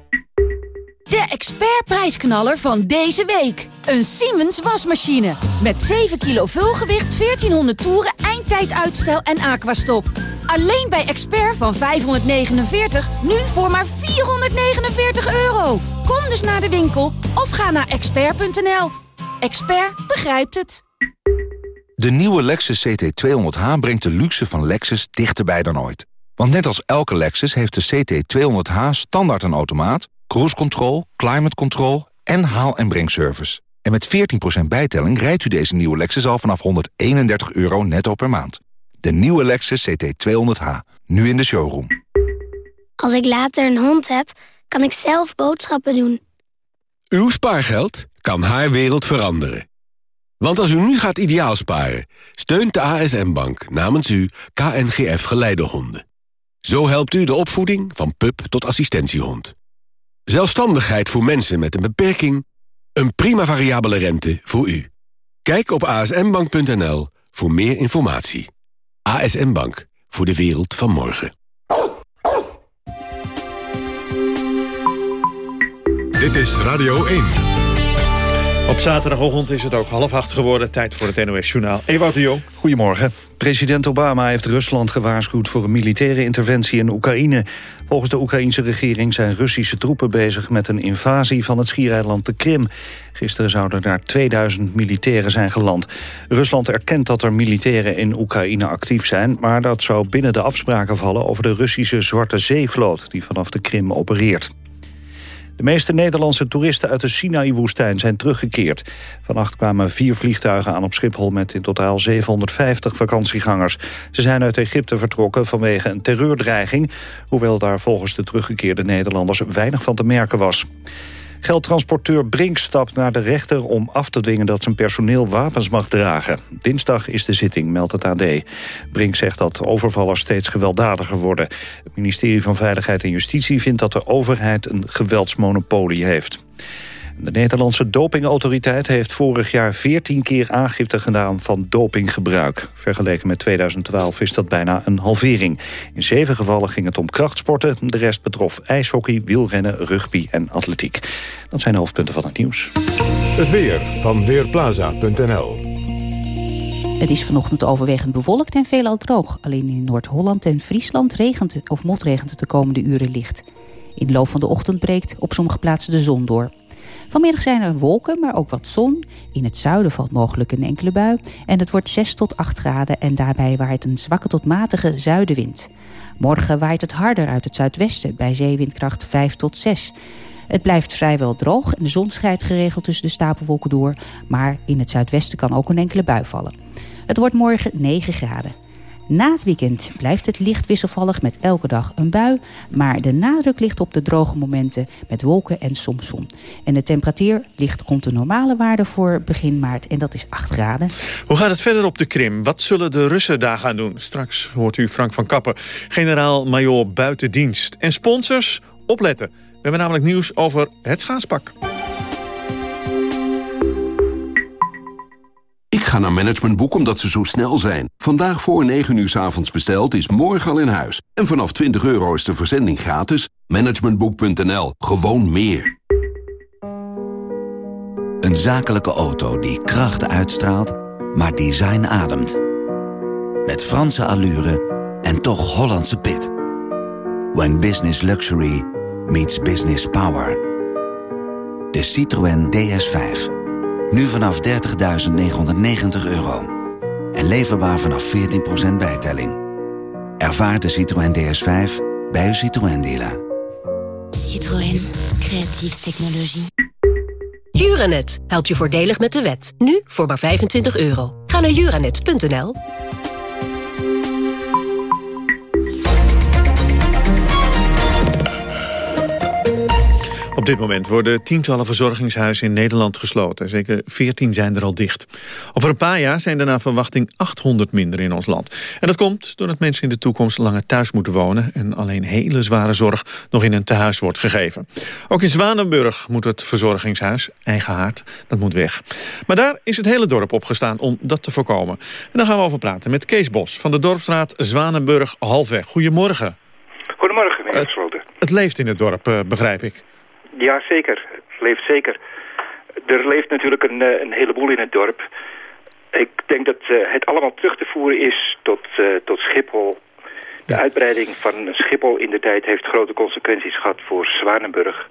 De expertprijsknaller van deze week. Een Siemens wasmachine. Met 7 kilo vulgewicht, 1400 toeren, eindtijduitstel en aquastop. Alleen bij Expert van 549, nu voor maar 449 euro. Kom dus naar de winkel of ga naar expert.nl. Expert begrijpt het. De nieuwe Lexus CT200H brengt de luxe van Lexus dichterbij dan ooit. Want net als elke Lexus heeft de CT200H standaard een automaat cruise control, climate control en haal- en brengservice. En met 14% bijtelling rijdt u deze nieuwe Lexus al vanaf 131 euro netto per maand. De nieuwe Lexus CT200H, nu in de showroom. Als ik later een hond heb, kan ik zelf boodschappen doen. Uw spaargeld kan haar wereld veranderen. Want als u nu gaat ideaal sparen, steunt de ASM-bank namens u KNGF Geleidehonden. Zo helpt u de opvoeding van pup tot assistentiehond. Zelfstandigheid voor mensen met een beperking. Een prima variabele rente voor u. Kijk op asmbank.nl voor meer informatie. ASM Bank, voor de wereld van morgen. Dit is Radio 1. Op zaterdagochtend is het ook half acht geworden. Tijd voor het NOS-journaal. Ewout de Jong. Goedemorgen. President Obama heeft Rusland gewaarschuwd voor een militaire interventie in Oekraïne. Volgens de Oekraïnse regering zijn Russische troepen bezig met een invasie van het schiereiland de Krim. Gisteren zouden daar 2000 militairen zijn geland. Rusland erkent dat er militairen in Oekraïne actief zijn... maar dat zou binnen de afspraken vallen over de Russische Zwarte Zeevloot... die vanaf de Krim opereert. De meeste Nederlandse toeristen uit de Sinaï-woestijn zijn teruggekeerd. Vannacht kwamen vier vliegtuigen aan op Schiphol met in totaal 750 vakantiegangers. Ze zijn uit Egypte vertrokken vanwege een terreurdreiging... hoewel daar volgens de teruggekeerde Nederlanders weinig van te merken was. Geldtransporteur Brink stapt naar de rechter om af te dwingen dat zijn personeel wapens mag dragen. Dinsdag is de zitting, meldt het AD. Brink zegt dat overvallers steeds gewelddadiger worden. Het ministerie van Veiligheid en Justitie vindt dat de overheid een geweldsmonopolie heeft. De Nederlandse dopingautoriteit heeft vorig jaar 14 keer aangifte gedaan van dopinggebruik. Vergeleken met 2012 is dat bijna een halvering. In zeven gevallen ging het om krachtsporten. De rest betrof ijshockey, wielrennen, rugby en atletiek. Dat zijn de hoofdpunten van het nieuws. Het weer van Weerplaza.nl Het is vanochtend overwegend bewolkt en veelal droog. Alleen in Noord-Holland en Friesland regent het, of motregent het de komende uren licht. In de loop van de ochtend breekt op sommige plaatsen de zon door. Vanmiddag zijn er wolken, maar ook wat zon. In het zuiden valt mogelijk een enkele bui. En het wordt 6 tot 8 graden en daarbij waait een zwakke tot matige zuidenwind. Morgen waait het harder uit het zuidwesten bij zeewindkracht 5 tot 6. Het blijft vrijwel droog en de zon schijnt geregeld tussen de stapelwolken door. Maar in het zuidwesten kan ook een enkele bui vallen. Het wordt morgen 9 graden. Na het weekend blijft het licht wisselvallig met elke dag een bui. Maar de nadruk ligt op de droge momenten met wolken en soms zon. En de temperatuur ligt rond de normale waarde voor begin maart. En dat is 8 graden. Hoe gaat het verder op de Krim? Wat zullen de Russen daar gaan doen? Straks hoort u Frank van Kappen, generaal-majoor buitendienst. En sponsors, opletten. We hebben namelijk nieuws over het schaatspak. Ga naar Managementboek omdat ze zo snel zijn. Vandaag voor 9 uur s avonds besteld is morgen al in huis. En vanaf 20 euro is de verzending gratis. Managementboek.nl. Gewoon meer. Een zakelijke auto die kracht uitstraalt, maar design ademt. Met Franse allure en toch Hollandse pit. When business luxury meets business power. De Citroën DS5. Nu vanaf 30.990 euro. En leverbaar vanaf 14% bijtelling. Ervaar de Citroën DS5 bij uw Citroën dealer. Citroën. Creatieve technologie. Juranet helpt je voordelig met de wet. Nu voor maar 25 euro. Ga naar juranet.nl. Op dit moment worden tientallen verzorgingshuizen in Nederland gesloten. Zeker 14 zijn er al dicht. Over een paar jaar zijn er naar verwachting 800 minder in ons land. En dat komt doordat mensen in de toekomst langer thuis moeten wonen... en alleen hele zware zorg nog in een tehuis wordt gegeven. Ook in Zwanenburg moet het verzorgingshuis, eigen haard, dat moet weg. Maar daar is het hele dorp opgestaan om dat te voorkomen. En daar gaan we over praten met Kees Bos van de Dorpstraat Zwanenburg Halfweg. Goedemorgen. Goedemorgen, meneer Sloten. Het leeft in het dorp, eh, begrijp ik. Ja, zeker. Leeft zeker. Er leeft natuurlijk een, eh, een heleboel in het dorp. Ik denk dat uh, het allemaal terug te voeren is tot, uh, tot Schiphol. De uitbreiding van Schiphol in de tijd heeft grote consequenties gehad voor Zwanenburg.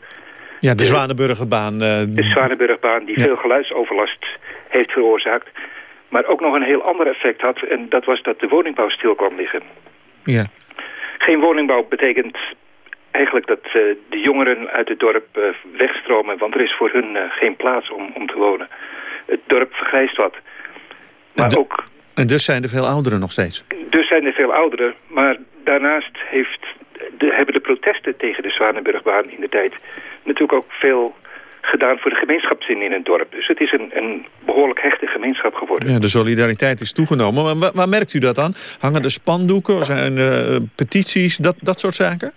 Ja, de, de Zwanenburgerbaan. Uh, de Zwanenburgbaan die ja. veel geluidsoverlast heeft veroorzaakt. Maar ook nog een heel ander effect had. En dat was dat de woningbouw stil kwam liggen. Ja. Geen woningbouw betekent eigenlijk dat uh, de jongeren uit het dorp uh, wegstromen. Want er is voor hun uh, geen plaats om, om te wonen. Het dorp vergrijst wat. Maar en, ook, en dus zijn er veel ouderen nog steeds? Dus zijn er veel ouderen. Maar daarnaast heeft de, hebben de protesten tegen de Zwanenburgbaan in de tijd... natuurlijk ook veel gedaan voor de gemeenschapszin in het dorp. Dus het is een, een behoorlijk hechte gemeenschap geworden. Ja, de solidariteit is toegenomen. Maar waar, waar merkt u dat aan? Hangen er spandoeken? Zijn uh, petities? Dat, dat soort zaken?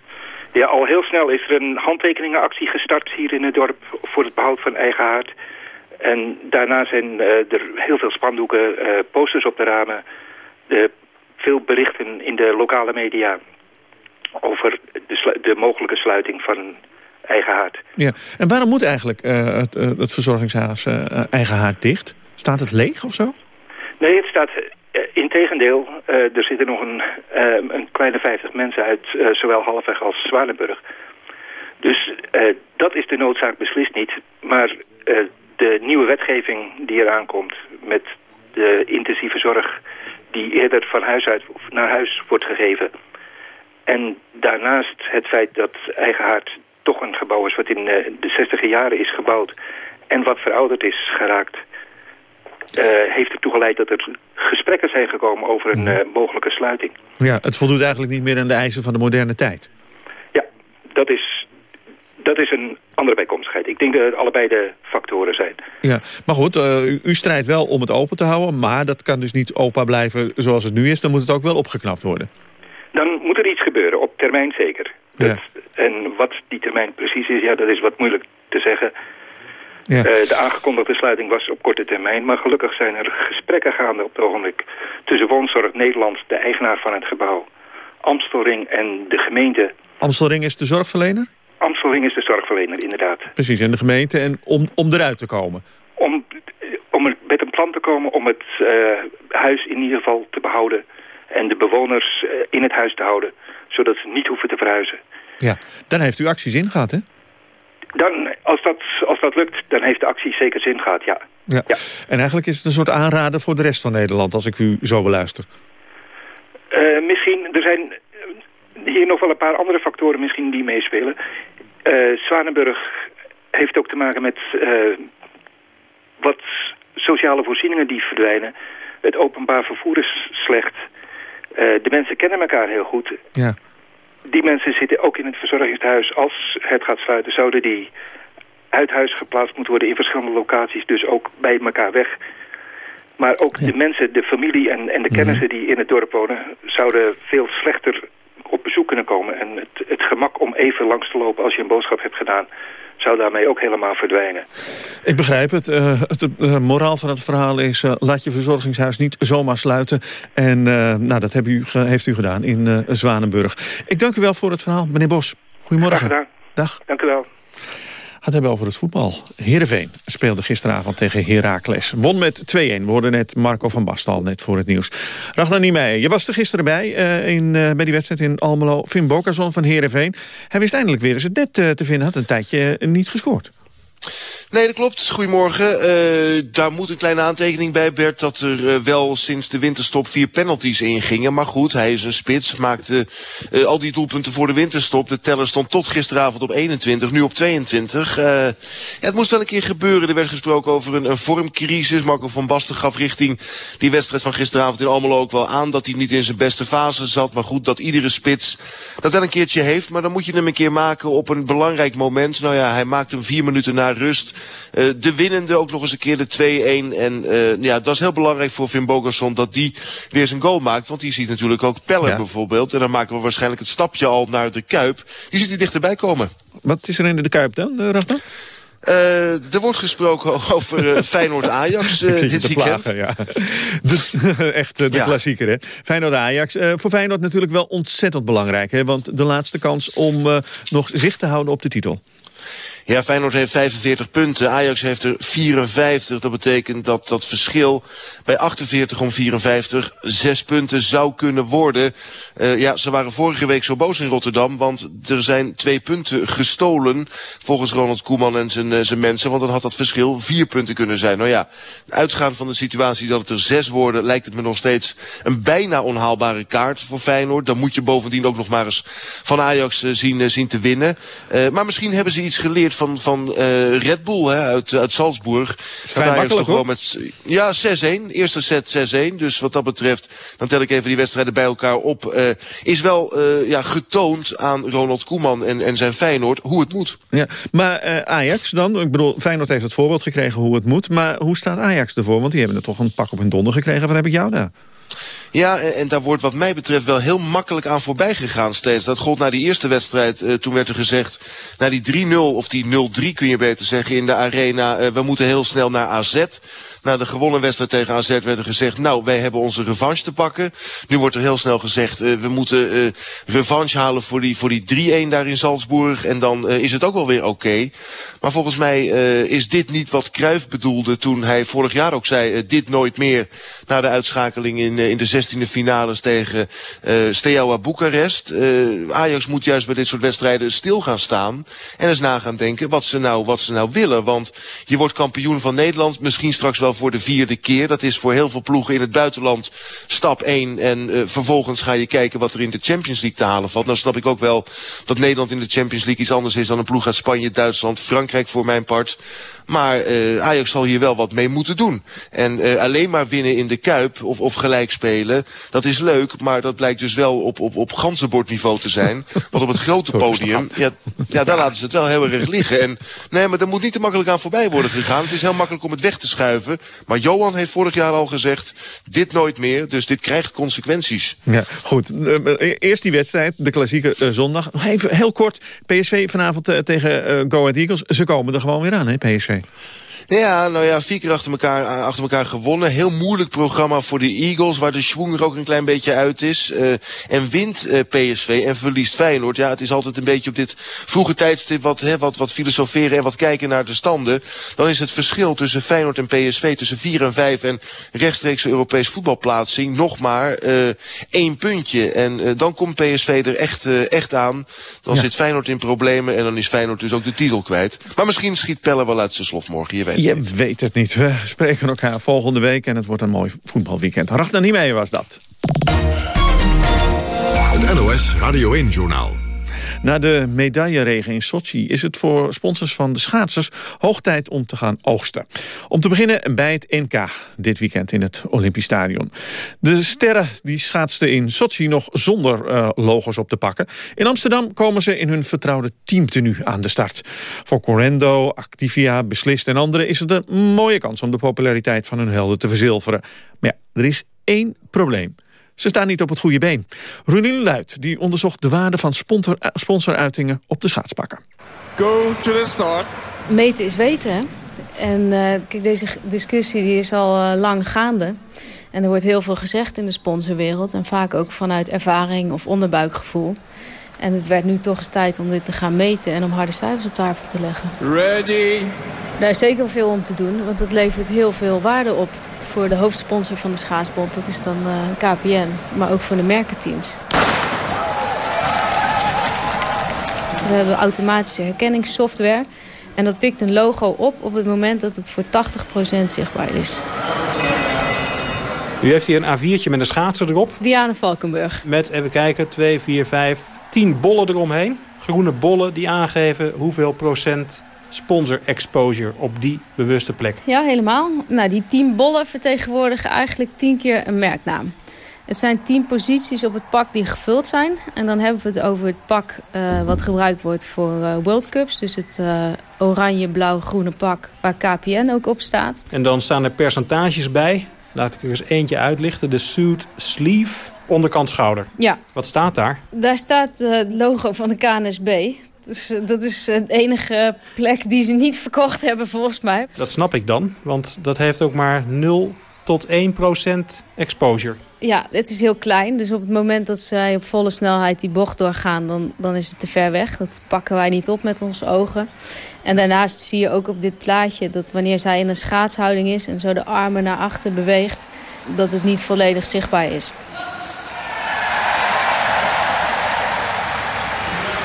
Ja, al heel snel is er een handtekeningenactie gestart hier in het dorp... voor het behoud van eigen haard. En daarna zijn uh, er heel veel spandoeken, uh, posters op de ramen... Veel berichten in de lokale media... over de, de mogelijke sluiting van eigen haard. Ja. En waarom moet eigenlijk uh, het, het verzorgingshuis uh, eigen haard dicht? Staat het leeg of zo? Nee, het staat in tegendeel. er zitten nog een, een kleine 50 mensen uit zowel Halfweg als Zwanenburg. Dus dat is de noodzaak beslist niet. Maar de nieuwe wetgeving die eraan komt met de intensieve zorg die eerder van huis uit naar huis wordt gegeven. En daarnaast het feit dat eigen haard toch een gebouw is wat in de 60 jaren is gebouwd en wat verouderd is geraakt, heeft ertoe geleid dat er gesprekken zijn gekomen over een uh, mogelijke sluiting. Ja, het voldoet eigenlijk niet meer aan de eisen van de moderne tijd. Ja, dat is, dat is een andere bijkomstigheid. Ik denk dat het allebei de factoren zijn. Ja, maar goed, u, u strijdt wel om het open te houden, maar dat kan dus niet open blijven zoals het nu is. Dan moet het ook wel opgeknapt worden. Dan moet er iets gebeuren, op termijn zeker. Ja. En wat die termijn precies is, ja, dat is wat moeilijk te zeggen. Ja. Uh, de aangekondigde sluiting was op korte termijn, maar gelukkig zijn er gesprekken gaande op het ogenblik tussen Woonzorg Nederland, de eigenaar van het gebouw, Amstelring en de gemeente. Amstelring is de zorgverlener? Amstelring is de zorgverlener, inderdaad. Precies, en de gemeente en om, om eruit te komen? Om, om met een plan te komen om het uh, huis in ieder geval te behouden en de bewoners uh, in het huis te houden, zodat ze niet hoeven te verhuizen. Ja, dan heeft u actie zin gehad, hè? Dan, als dat, als dat lukt, dan heeft de actie zeker zin gehad, ja. ja. ja. En eigenlijk is het een soort aanrader voor de rest van Nederland, als ik u zo beluister. Uh, misschien, er zijn hier nog wel een paar andere factoren misschien die meespelen. Uh, Zwanenburg heeft ook te maken met uh, wat sociale voorzieningen die verdwijnen. Het openbaar vervoer is slecht. de mensen kennen elkaar heel goed. Ja die mensen zitten ook in het verzorgingshuis. Als het gaat sluiten, zouden die uit huis geplaatst moeten worden in verschillende locaties. Dus ook bij elkaar weg. Maar ook ja. de mensen, de familie en, en de kennissen die in het dorp wonen... zouden veel slechter op bezoek kunnen komen. En het, het gemak om even langs te lopen als je een boodschap hebt gedaan zou daarmee ook helemaal verdwijnen. Ik begrijp het. Uh, het uh, moraal van het verhaal is... Uh, laat je verzorgingshuis niet zomaar sluiten. En nou, dat heb u, heeft u gedaan in Zwanenburg. Ik dank u wel voor het verhaal, meneer Bos. Goedemorgen. Dag. Dank u wel. Gaat hebben over het voetbal. Heerenveen speelde gisteravond tegen Heracles. Won met 2-1. We hoorden net Marco van Bastal net voor het nieuws. Ragnar Niemeyer, je was er gisteren bij, uh, in, uh, bij die wedstrijd in Almelo. Finn Bokerson van Heerenveen. Hij wist eindelijk weer eens het net uh, te vinden. Had een tijdje niet gescoord. Nee, dat klopt. Goedemorgen. Uh, daar moet een kleine aantekening bij, Bert, dat er uh, wel sinds de winterstop vier penalties ingingen. Maar goed, hij is een spits, maakte uh, al die doelpunten voor de winterstop. De teller stond tot gisteravond op 21, nu op 22. Ja, het moest wel een keer gebeuren. Er werd gesproken over een, een vormcrisis. Marco van Basten gaf richting die wedstrijd van gisteravond in Almelo ook wel aan... dat hij niet in zijn beste fase zat. Maar goed, dat iedere spits dat wel een keertje heeft. Maar dan moet je hem een keer maken op een belangrijk moment. Nou ja, hij maakte hem vier minuten na rust... Uh, de winnende ook nog eens een keer de 2-1. En uh, ja, dat is heel belangrijk voor Finn Bogerson dat die weer zijn goal maakt. Want die ziet natuurlijk ook Peller ja. bijvoorbeeld. En dan maken we waarschijnlijk het stapje al naar de Kuip. Die ziet hij dichterbij komen. Wat is er in de Kuip dan, uh, Ragnar? Uh, er wordt gesproken over uh, Feyenoord-Ajax uh, dit weekend. Plagen, ja. de, echt de ja. klassieker, hè? Feyenoord-Ajax. voor Feyenoord natuurlijk wel ontzettend belangrijk, hè? Want de laatste kans om nog zicht te houden op de titel. Ja, Feyenoord heeft 45 punten. Ajax heeft er 54. Dat betekent dat dat verschil bij 48 om 54 zes punten zou kunnen worden. Uh, ja, ze waren vorige week zo boos in Rotterdam, want er zijn twee punten gestolen volgens Ronald Koeman en zijn, uh, zijn mensen. Want dan had dat verschil vier punten kunnen zijn. Nou ja, uitgaan van de situatie dat het er zes worden, lijkt het me nog steeds een bijna onhaalbare kaart voor Feyenoord. Dan moet je bovendien ook nog maar eens van Ajax uh, zien, zien te winnen. maar misschien hebben ze iets geleerd van, van Red Bull hè, uit, uit Salzburg. Vrij makkelijk toch met, Ja, 6-1. Eerste set 6-1. Dus wat dat betreft, dan tel ik even die wedstrijden bij elkaar op. Uh, is wel uh, ja, getoond aan Ronald Koeman en, en zijn Feyenoord hoe het moet. Ja, maar Ajax dan? Ik bedoel, Feyenoord heeft het voorbeeld gekregen hoe het moet. Maar hoe staat Ajax ervoor? Want die hebben er toch een pak op hun donder gekregen. Wat heb ik jou daar? Ja, en daar wordt wat mij betreft wel heel makkelijk aan voorbij gegaan steeds. Dat gold na die eerste wedstrijd. Uh, toen werd er gezegd, na die 3-0 of die 0-3 kun je beter zeggen in de arena. Uh, we moeten heel snel naar AZ. Na de gewonnen wedstrijd tegen AZ werd er gezegd, nou, wij hebben onze revanche te pakken. Nu wordt er heel snel gezegd, uh, we moeten revanche halen voor die, voor die 3-1 daar in Salzburg. En dan is het ook wel weer oké. Maar volgens mij is dit niet wat Cruijff bedoelde toen hij vorig jaar ook zei, dit nooit meer. Na de uitschakeling in, in de 16e finales tegen uh, Steaua Boekarest. Uh, Ajax moet juist bij dit soort wedstrijden stil gaan staan. En eens na gaan denken wat ze, nou, wat ze nou willen. Want je wordt kampioen van Nederland. Misschien straks wel voor de vierde keer. Dat is voor heel veel ploegen in het buitenland stap 1. En uh, vervolgens ga je kijken wat er in de Champions League te halen valt. Nou snap ik ook wel dat Nederland in de Champions League iets anders is dan een ploeg uit Spanje, Duitsland, Frankrijk voor mijn part. Maar uh, Ajax zal hier wel wat mee moeten doen. En uh, alleen maar winnen in de Kuip of, of gelijk spelen, dat is leuk. Maar dat blijkt dus wel op, op, op ganzenbordniveau te zijn. Want op het grote podium, ja, ja, daar laten ze het wel heel erg liggen. En nee, maar er moet niet te makkelijk aan voorbij worden gegaan. Het is heel makkelijk om het weg te schuiven. Maar Johan heeft vorig jaar al gezegd, dit nooit meer. Dus dit krijgt consequenties. Ja, goed. Uh, eerst die wedstrijd, de klassieke uh, zondag. Even heel kort, PSV vanavond tegen Go Ahead Eagles. Ze komen er gewoon weer aan, hè, PSV. Okay. Ja, nou ja, vier keer achter elkaar, achter elkaar gewonnen. Heel moeilijk programma voor de Eagles, waar de schwung er ook een klein beetje uit is. Uh, en wint uh, PSV en verliest Feyenoord. Ja, het is altijd een beetje op dit vroege tijdstip wat, hè, wat, wat filosoferen en wat kijken naar de standen. Dan is het verschil tussen Feyenoord en PSV, tussen 4 en 5 en rechtstreeks Europees voetbalplaatsing, nog maar uh, één puntje. En dan komt PSV er echt, echt aan. Dan ja. zit Feyenoord in problemen en dan is Feyenoord dus ook de titel kwijt. Maar misschien schiet Pelle wel uit zijn slof morgen, je weet je weet het niet. We spreken elkaar volgende week en het wordt een mooi voetbalweekend. Ragnar mee was dat. Het NOS Radio 1-journaal. Na de medailleregen in Sochi is het voor sponsors van de schaatsers hoog tijd om te gaan oogsten. Om te beginnen bij het NK dit weekend in het Olympisch Stadion. De sterren die schaatsten in Sochi nog zonder uh, logos op te pakken. In Amsterdam komen ze in hun vertrouwde teamtenu aan de start. Voor Correndo, Activia, Beslist en anderen is het een mooie kans om de populariteit van hun helden te verzilveren. Maar ja, er is één probleem. Ze staan niet op het goede been. Runine Luit die onderzocht de waarde van sponsor, sponsoruitingen op de schaatspakken. Go to the start. Meten is weten, hè? En uh, kijk, deze discussie die is al uh, lang gaande. En er wordt heel veel gezegd in de sponsorwereld. En vaak ook vanuit ervaring of onderbuikgevoel. En het werd nu toch eens tijd om dit te gaan meten en om harde cijfers op tafel te leggen. Ready. Daar is zeker veel om te doen, want het levert heel veel waarde op voor de hoofdsponsor van de schaatsbond. Dat is dan uh, KPN, maar ook voor de merkenteams. We hebben automatische herkenningssoftware. En dat pikt een logo op op het moment dat het voor 80% zichtbaar is. U heeft hier een A4'tje met een schaatser erop. Diana Valkenburg. Met, even kijken, 2, 4, 5, 10 bollen eromheen. Groene bollen die aangeven hoeveel procent sponsor exposure op die bewuste plek. Ja, helemaal. Nou, die 10 bollen vertegenwoordigen eigenlijk 10 keer een merknaam. Het zijn 10 posities op het pak die gevuld zijn. En dan hebben we het over het pak uh, wat gebruikt wordt voor uh, World Cups. Dus het uh, oranje, blauw, groene pak waar KPN ook op staat. En dan staan er percentages bij. Laat ik er eens eentje uitlichten. De suit sleeve, onderkant schouder. Ja. Wat staat daar? Daar staat het logo van de KNSB. Dus dat is de enige plek die ze niet verkocht hebben volgens mij. Dat snap ik dan, want dat heeft ook maar 0 tot 1 procent exposure. Ja, het is heel klein. Dus op het moment dat zij op volle snelheid die bocht doorgaan... dan, dan is het te ver weg. Dat pakken wij niet op met onze ogen. En daarnaast zie je ook op dit plaatje... dat wanneer zij in een schaatshouding is... en zo de armen naar achter beweegt... dat het niet volledig zichtbaar is.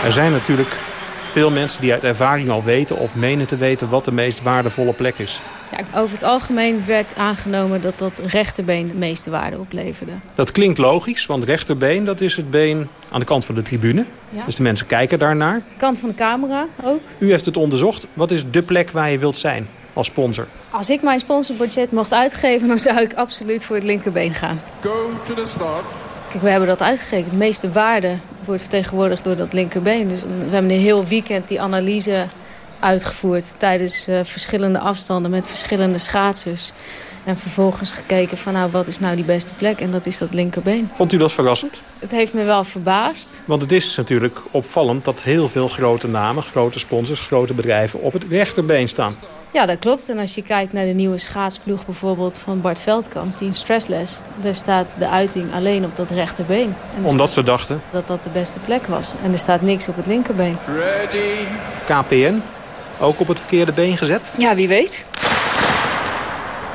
Er zijn natuurlijk veel mensen die uit ervaring al weten of menen te weten wat de meest waardevolle plek is. Ja, over het algemeen werd aangenomen dat dat rechterbeen de meeste waarde opleverde. Dat klinkt logisch, want rechterbeen dat is het been aan de kant van de tribune. Ja. Dus de mensen kijken daarnaar. Kant van de camera ook. U heeft het onderzocht. Wat is de plek waar je wilt zijn als sponsor? Als ik mijn sponsorbudget mocht uitgeven, dan zou ik absoluut voor het linkerbeen gaan. Go to the start. Kijk, we hebben dat uitgerekend. De meeste waarde wordt vertegenwoordigd door dat linkerbeen. Dus we hebben een heel weekend die analyse uitgevoerd... tijdens uh, verschillende afstanden met verschillende schaatsers. En vervolgens gekeken van nou, wat is nou die beste plek? En dat is dat linkerbeen. Vond u dat verrassend? Het heeft me wel verbaasd. Want het is natuurlijk opvallend dat heel veel grote namen... grote sponsors, grote bedrijven op het rechterbeen staan. Ja, dat klopt. En als je kijkt naar de nieuwe schaatsploeg bijvoorbeeld van Bart Veldkamp, Team Stressless, daar staat de uiting alleen op dat rechterbeen. En Omdat ze dachten? Dat dat de beste plek was. En er staat niks op het linkerbeen. Ready. KPN, ook op het verkeerde been gezet? Ja, wie weet.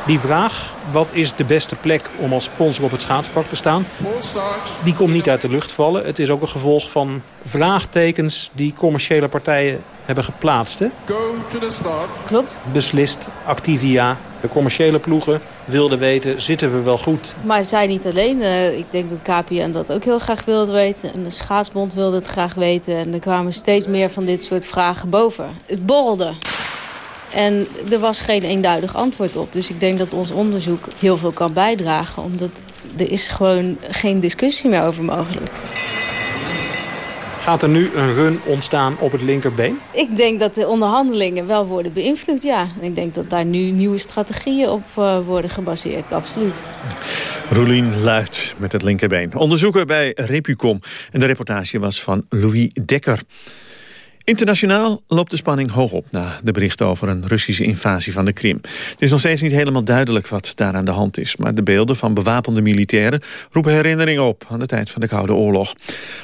Die vraag, wat is de beste plek om als sponsor op het schaatspark te staan? Die komt niet uit de lucht vallen. Het is ook een gevolg van vraagtekens die commerciële partijen hebben geplaatst. Hè? Go to the start. Klopt. Beslist Activia, de commerciële ploegen, wilden weten, zitten we wel goed? Maar zij niet alleen. Uh, ik denk dat KPN dat ook heel graag wilde weten. En de schaatsbond wilde het graag weten. En er kwamen steeds meer van dit soort vragen boven. Het borrelde. En er was geen eenduidig antwoord op. Dus ik denk dat ons onderzoek heel veel kan bijdragen. Omdat er is gewoon geen discussie meer over mogelijk. Gaat er nu een run ontstaan op het linkerbeen? Ik denk dat de onderhandelingen wel worden beïnvloed, ja. Ik denk dat daar nu nieuwe strategieën op uh, worden gebaseerd, absoluut. Roelien Luit met het linkerbeen. Onderzoeker bij Repucom. En de reportage was van Louis Dekker. Internationaal loopt de spanning hoog op na de berichten over een Russische invasie van de Krim. Het is nog steeds niet helemaal duidelijk wat daar aan de hand is, maar de beelden van bewapende militairen roepen herinneringen op aan de tijd van de Koude Oorlog.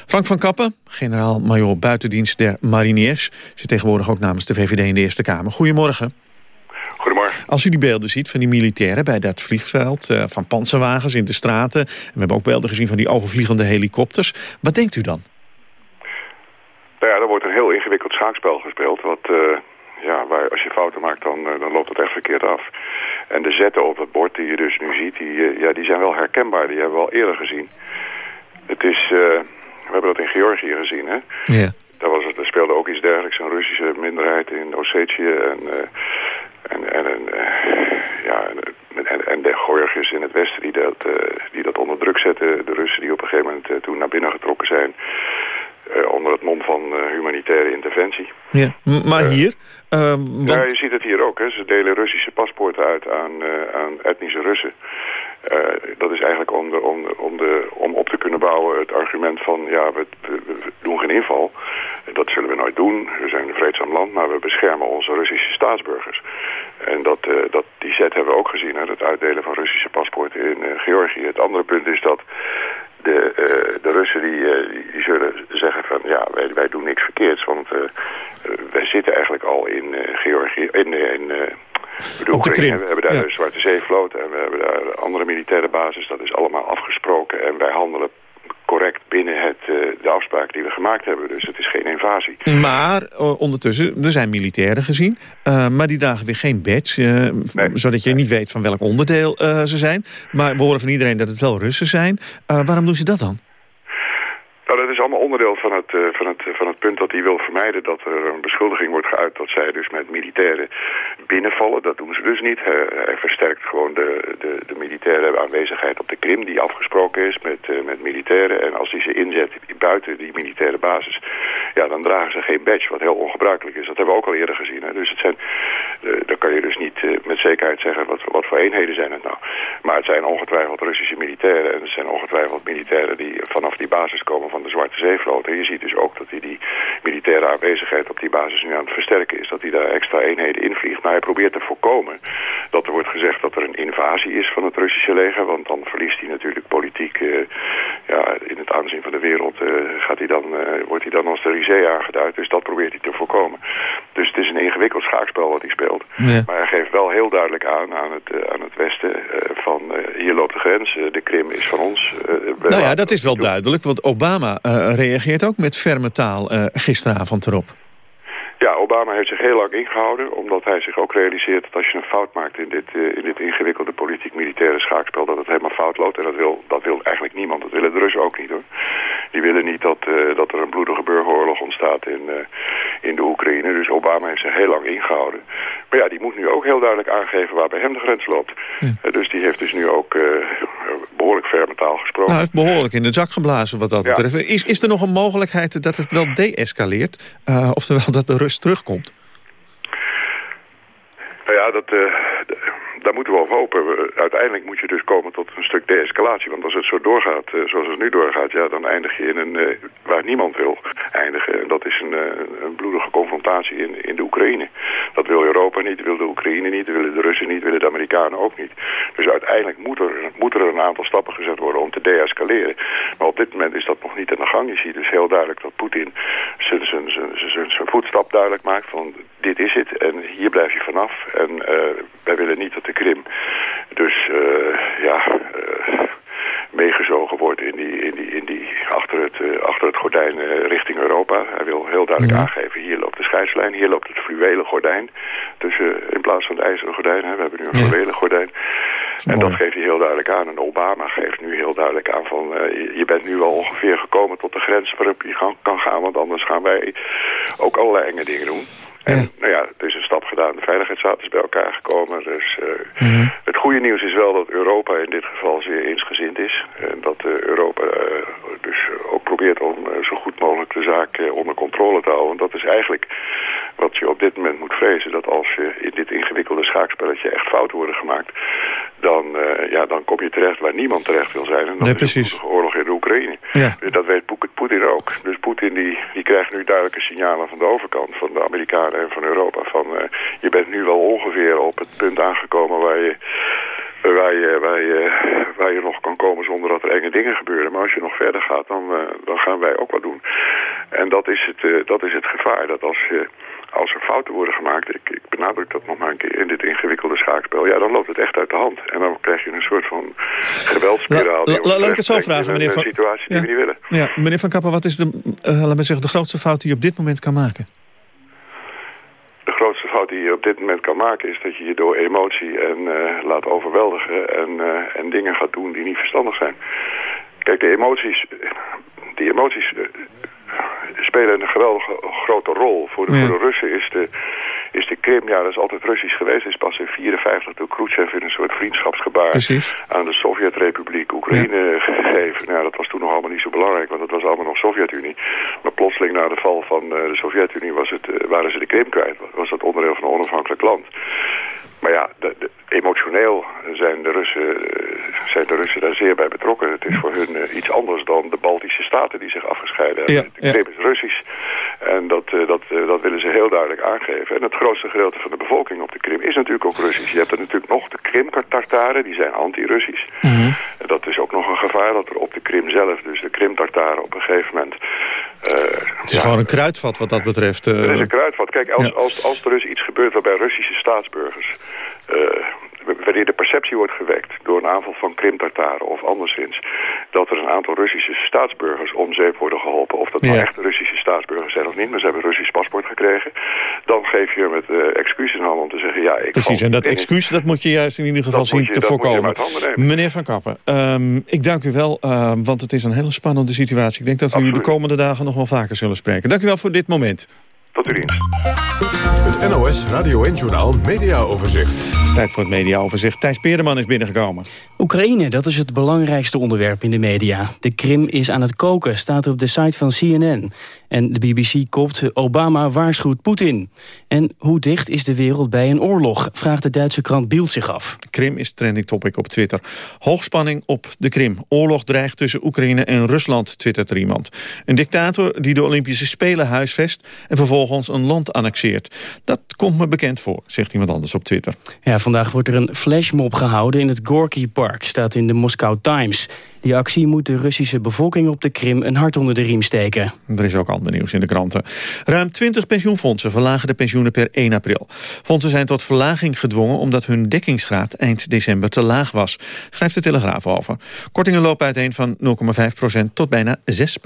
Frank van Kappen, generaal-majoor buitendienst der mariniers, zit tegenwoordig ook namens de VVD in de Eerste Kamer. Goedemorgen. Goedemorgen. Als u die beelden ziet van die militairen bij dat vliegveld, uh, van panzerwagens in de straten, en we hebben ook beelden gezien van die overvliegende helikopters, wat denkt u dan? Nou ja, er wordt een heel ingewikkeld schaakspel gespeeld. Wat, uh, ja, waar, als je fouten maakt, dan, uh, dan loopt het echt verkeerd af. En de zetten op het bord die je dus nu ziet, die, uh, ja, die zijn wel herkenbaar. Die hebben we al eerder gezien. Het is, we hebben dat in Georgië gezien, hè? Ja. Daar, was het, er speelde ook iets dergelijks, een Russische minderheid in Ossetië. En, en, en, en ja, en, en de Georgiërs in het westen die dat, die dat onder druk zetten. De Russen die op een gegeven moment toen naar binnen getrokken zijn. Uh, onder het mom van uh, humanitaire interventie. Ja, maar hier? Uh, want... Ja, je ziet het hier ook. Hè. Ze delen Russische paspoorten uit aan, aan etnische Russen. dat is eigenlijk om, de, om, om, de, om op te kunnen bouwen het argument van... ja, we, we, we, doen geen inval. Dat zullen we nooit doen. We zijn een vreedzaam land, maar we beschermen onze Russische staatsburgers. En dat, dat, die zet hebben we ook gezien. Hè, het uitdelen van Russische paspoorten in Georgië. Het andere punt is dat de, uh, de Russen die, uh, die zullen zeggen van ja, wij, wij doen niks verkeerds. Want uh, wij zitten eigenlijk al in Georgië, in, in bedoel, we hebben daar ja. de Zwarte Zeevloot en we hebben daar andere militaire basis. Dat is allemaal afgesproken en wij handelen correct binnen het, uh, de afspraak die we gemaakt hebben. Dus het is geen invasie. Maar uh, ondertussen, er zijn militairen gezien. Uh, maar die dragen weer geen badge. Nee. Zodat je niet weet van welk onderdeel ze zijn. Maar we horen van iedereen dat het wel Russen zijn. waarom doen ze dat dan? Nou, dat is allemaal onderdeel van het, uh, van, het, van het punt dat hij wil vermijden dat er een beschuldiging wordt geuit dat zij dus met militairen binnenvallen. Dat doen ze dus niet. Hij, versterkt gewoon de, de, de militaire aanwezigheid op de Krim die afgesproken is met, uh, met militairen. En als hij ze inzet buiten die militaire basis, ja, dan dragen ze geen badge, wat heel ongebruikelijk is. Dat hebben we ook al eerder gezien. Hè. Dus het zijn, dan kan kan je dus niet met zekerheid zeggen wat, wat voor eenheden zijn het nou. Maar het zijn ongetwijfeld Russische militairen en het zijn ongetwijfeld militairen die vanaf die basis komen van de Zwarte Zeevloot. En je ziet dus ook dat hij die militaire aanwezigheid op die basis nu aan het versterken is. Dat hij daar extra eenheden invliegt. Maar hij probeert te voorkomen dat er wordt gezegd dat er een invasie is van het Russische leger. Want dan verliest hij natuurlijk politiek ja, in het aanzien van de wereld gaat hij dan, wordt hij dan als de risée aangeduid. Dus dat probeert hij te voorkomen. Dus het is een ingewikkeld schaakspel wat hij speelt. Maar hij geeft wel heel duidelijk aan aan het, aan het westen van hier loopt de grens, de Krim is van ons. nou ja, dat is wel duidelijk, want Obama reageert ook met ferme taal gisteravond erop. Ja, Obama heeft zich heel lang ingehouden, omdat hij zich ook realiseert dat als je een fout maakt in dit, uh, in dit ingewikkelde politiek-militaire schaakspel, dat het helemaal fout loopt. En dat wil, dat wil eigenlijk niemand. Dat willen de Russen ook niet hoor. Die willen niet dat, uh, dat er een bloedige burgeroorlog ontstaat in, uh, in de Oekraïne. Dus Obama heeft zich heel lang ingehouden. Maar ja, die moet nu ook heel duidelijk aangeven waar bij hem de grens loopt. Hm. dus die heeft dus nu ook behoorlijk ferme taal gesproken. Nou, hij heeft behoorlijk in de zak geblazen wat dat betreft. Is, is er nog een mogelijkheid dat het wel deescaleert? oftewel dat de Rus terugkomt? Nou ja, dat, uh, daar moeten we op hopen. Uiteindelijk moet je dus komen tot een stuk de-escalatie. Want als het zo doorgaat, uh, zoals het nu doorgaat... ja, dan eindig je in een... Uh, waar niemand wil eindigen. En dat is een, een bloedige confrontatie in, in de Oekraïne. Dat wil Europa niet, wil de Oekraïne niet... willen de Russen niet, willen de Amerikanen ook niet. Dus uiteindelijk moet er, moet er een aantal stappen gezet worden om te de-escaleren. Maar op dit moment is dat nog niet aan de gang. Je ziet dus heel duidelijk dat Poetin zijn, zijn, zijn, voetstap duidelijk maakt... van dit is het en hier blijf je vanaf. En wij willen niet dat Krim dus uh, ja, uh, meegezogen wordt in die, in die, in die achter, het, achter het gordijn richting Europa. Hij wil heel duidelijk ja. aangeven, hier loopt de scheidslijn, hier loopt het fluwelen gordijn. Tussen, in plaats van het ijzeren gordijn, hè, we hebben nu een ja. fluwelen gordijn. En dat geeft hij heel duidelijk aan. En Obama geeft nu heel duidelijk aan van... Uh, je bent nu al ongeveer gekomen tot de grens waarop je kan, kan gaan... want anders gaan wij ook allerlei enge dingen doen. En ja. nou ja, er is een stap gedaan. De Veiligheidsraad is bij elkaar gekomen. Dus uh, mm -hmm. het goede nieuws is wel dat Europa in dit geval zeer eensgezind is. En dat uh, Europa uh, dus ook probeert om zo goed mogelijk de zaak onder controle te houden. Want dat is eigenlijk wat je op dit moment moet vrezen. Dat als je in dit ingewikkelde schaakspelletje echt fouten worden gemaakt... dan, ja, dan kom je terecht waar niemand terecht wil zijn. En dat nee, is precies. de oorlog in de Oekraïne. Ja. Dat weet Poetin ook. Dus Poetin die, die krijgt nu duidelijke signalen van de overkant van de Amerikanen en van Europa. Van uh, je bent nu wel ongeveer op het punt aangekomen waar je, waar je, waar je, waar je nog kan komen zonder dat er enge dingen gebeuren. Maar als je nog verder gaat, dan, dan gaan wij ook wat doen. En dat is het, dat is het gevaar. Dat als je als er fouten worden gemaakt, ik, ik benadruk dat nog maar een keer in dit ingewikkelde schaakspel, ja, dan loopt het echt uit de hand. En dan krijg je een soort van geweldspiraal. La, la, laat ik het zo vragen, meneer Van... Een situatie die ja. we niet willen. Ja, meneer Van Kappen, wat is de, uh, laat zeggen, de grootste fout die je op dit moment kan maken? De grootste fout die je op dit moment kan maken is dat je je door emotie en uh, laat overweldigen en, uh, en dingen gaat doen die niet verstandig zijn. Kijk, de emoties, die emoties spelen een geweldige grote rol. Voor de, ja. voor de Russen is de, is de Krim, ja, dat is altijd Russisch geweest. is pas in 54 door Khrushchev in een soort vriendschapsgebaar Precies. aan de Sovjet-Republiek Oekraïne ja. gegeven. Nou, dat was toen nog allemaal niet zo belangrijk, want het was allemaal nog Sovjet-Unie. Maar plotseling na de val van uh, de Sovjet-Unie was het, uh, waren ze de Krim kwijt. Was dat onderdeel van een onafhankelijk land. Maar ja, de, de, emotioneel zijn de, Russen, zijn de Russen daar zeer bij betrokken. Het is voor hun uh, iets anders dan de Baltische staten die zich afgescheiden hebben. Ja, de Krim ja. is Russisch. En dat, uh, dat, dat willen ze heel duidelijk aangeven. En het grootste gedeelte van de bevolking op de Krim is natuurlijk ook Russisch. Je hebt er natuurlijk nog de Krim-Tartaren, die zijn anti-Russisch. Mm -hmm. En dat is ook nog een gevaar dat er op de Krim zelf, dus de Krim-Tartaren op een gegeven moment... het is ja, gewoon een kruidvat wat dat betreft. Het is een kruidvat. Kijk, als, ja. als, als er dus iets gebeurt waarbij Russische staatsburgers... wanneer de perceptie wordt gewekt door een aanval van Krim-Tartaren of anderszins... dat er een aantal Russische staatsburgers om zeep worden geholpen... of dat nou Ja. echt Russische staatsburgers zijn of niet... maar ze hebben een Russisch paspoort gekregen... dan geef je met uh, excuus in handen om te zeggen... ja, ik Precies, en dat excuus dat moet je juist in ieder geval Dat zien je- te voorkomen. Meneer Van Kappen, ehm, ik dank u wel, ehm, want het is een hele spannende situatie. Ik denk dat we u de komende dagen nog wel vaker zullen spreken. Dank u wel voor dit moment. Tot uw dienst. Het NOS Radio 1-journaal Media Overzicht. Tijd voor het mediaoverzicht. Thijs Peerderman is binnengekomen. Oekraïne, dat is het belangrijkste onderwerp in de media. De Krim is aan het koken, staat op de site van CNN. En de BBC kopt Obama waarschuwt Poetin. En hoe dicht is de wereld bij een oorlog, vraagt de Duitse krant Bild zich af. Krim is trending topic op Twitter. Hoogspanning op de Krim. Oorlog dreigt tussen Oekraïne en Rusland, twittert er iemand. Een dictator die de Olympische Spelen huisvest... en vervolgens een land annexeert. Dat komt me bekend voor, zegt iemand anders op Twitter. Ja, vandaag wordt er een flashmob gehouden in het Gorky Park, staat in de Moscow Times. Die actie moet de Russische bevolking op de Krim een hart onder de riem steken. Er is ook ander nieuws in de kranten. Ruim 20 pensioenfondsen verlagen de pensioenen per 1 april. Fondsen zijn tot verlaging gedwongen omdat hun dekkingsgraad eind december te laag was. Schrijft de Telegraaf over. Kortingen lopen uiteen van 0,5% tot bijna 6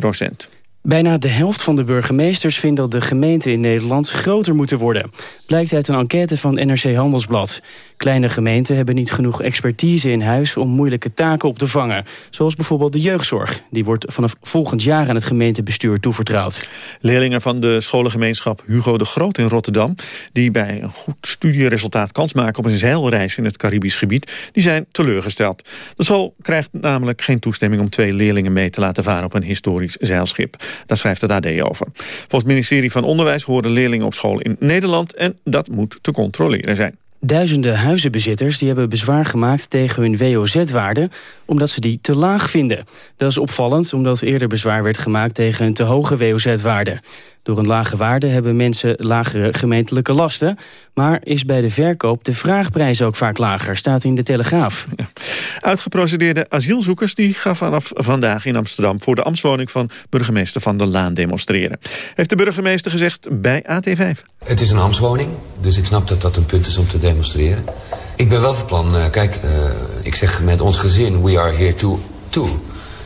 Bijna de helft van de burgemeesters vindt dat de gemeenten in Nederland groter moeten worden. Blijkt uit een enquête van NRC Handelsblad. Kleine gemeenten hebben niet genoeg expertise in huis om moeilijke taken op te vangen. Zoals bijvoorbeeld de jeugdzorg. Die wordt vanaf volgend jaar aan het gemeentebestuur toevertrouwd. Leerlingen van de scholengemeenschap Hugo de Groot in Rotterdam... die bij een goed studieresultaat kans maken op een zeilreis in het Caribisch gebied... die zijn teleurgesteld. De school krijgt namelijk geen toestemming om twee leerlingen mee te laten varen op een historisch zeilschip. Daar schrijft het AD over. Volgens het ministerie van Onderwijs horen leerlingen op school in Nederland... en dat moet te controleren zijn. Duizenden huizenbezitters die hebben bezwaar gemaakt tegen hun WOZ-waarde... omdat ze die te laag vinden. Dat is opvallend omdat eerder bezwaar werd gemaakt tegen een te hoge WOZ-waarde. Door een lage waarde hebben mensen lagere gemeentelijke lasten... maar is bij de verkoop de vraagprijs ook vaak lager, staat in de Telegraaf. Uitgeprocedeerde asielzoekers die gaan vanaf vandaag in Amsterdam... voor de ambtswoning van burgemeester Van der Laan demonstreren. Heeft de burgemeester gezegd bij AT5. Het is een ambtswoning, dus ik snap dat dat een punt is om te demonstreren. Ik ben wel van plan, uh, kijk, uh, ik zeg met ons gezin... we are here to, to.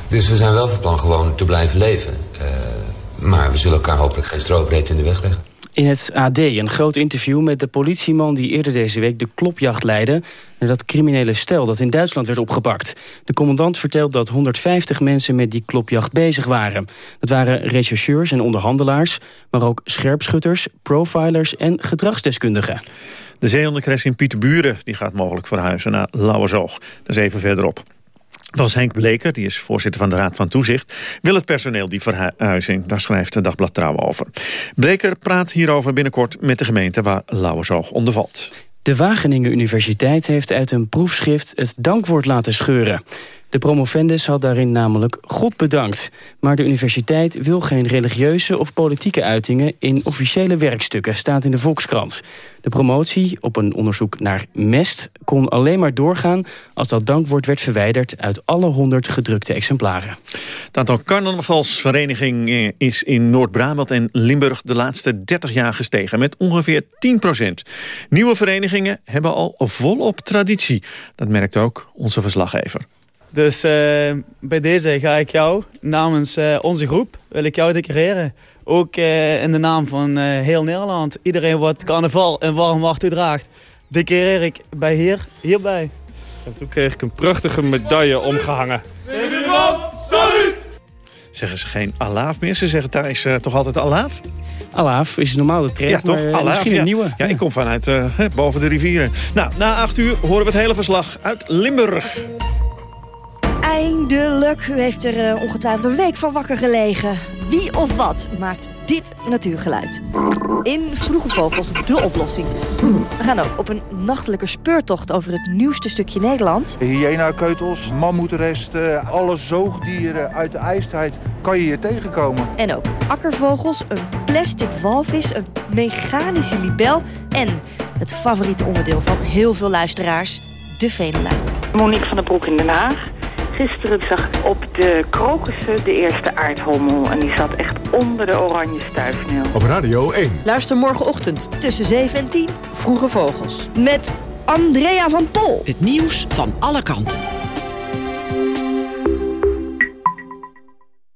Dus we zijn wel van plan gewoon te blijven leven... Uh, maar we zullen elkaar hopelijk geen strobreed in de weg leggen. In het AD een groot interview met de politieman die eerder deze week de klopjacht leidde... naar dat criminele stel dat in Duitsland werd opgepakt. De commandant vertelt dat 150 mensen met die klopjacht bezig waren. Dat waren rechercheurs en onderhandelaars, maar ook scherpschutters, profilers en gedragsdeskundigen. De zeehondencrash in Pieterburen die gaat mogelijk verhuizen naar Lauwersoog. Dat is even verderop. Was Henk Bleker, die is voorzitter van de Raad van Toezicht... wil het personeel die verhuizing, daar schrijft de Dagblad Trouw over. Bleker praat hierover binnenkort met de gemeente waar Lauwersoog onder valt. De Wageningen Universiteit heeft uit een proefschrift het dankwoord laten scheuren. De promovendus had daarin namelijk God bedankt. Maar de universiteit wil geen religieuze of politieke uitingen... in officiële werkstukken, staat in de Volkskrant. De promotie op een onderzoek naar mest kon alleen maar doorgaan... als dat dankwoord werd verwijderd uit alle honderd gedrukte exemplaren. Het aantal carnavalsverenigingen is in Noord-Brabant en Limburg... de laatste 30 jaar gestegen met ongeveer 10 procent. Nieuwe verenigingen hebben al volop traditie. Dat merkt ook onze verslaggever. Dus uh, bij deze ga ik jou namens uh, onze groep, wil ik jou declareren. Ook uh, in de naam van heel Nederland. Iedereen wat carnaval en warm hart toedraagt, declareer ik bij hier, hierbij. En toen kreeg ik een prachtige medaille omgehangen. Salut! Zeggen ze geen alaaf meer? Ze zeggen thuis toch altijd alaaf? Alaaf is normaal de trend, ja, toch? Maar, alaaf, misschien een nieuwe. Ja, ik kom vanuit boven de rivieren. Nou, na acht uur horen we het hele verslag uit Limburg. Eindelijk. U heeft er uh, ongetwijfeld een week van wakker gelegen. Wie of wat maakt dit natuurgeluid? In Vroege Vogels de oplossing. We gaan ook op een nachtelijke speurtocht over het nieuwste stukje Nederland. Hyena-keutels, mammoetresten, alle zoogdieren uit de ijstijd kan je hier tegenkomen. En ook akkervogels, een plastic walvis, een mechanische libel... en het favoriete onderdeel van heel veel luisteraars, de venenlijn. Monique van der Broek in Den Haag. Gisteren zag ik op de krokussen de eerste aardhommel. En die zat echt onder de oranje stuifmeel. Op Radio 1. Luister morgenochtend tussen 7 en 10. Vroege Vogels. Met Andrea van Pol. Het nieuws van alle kanten.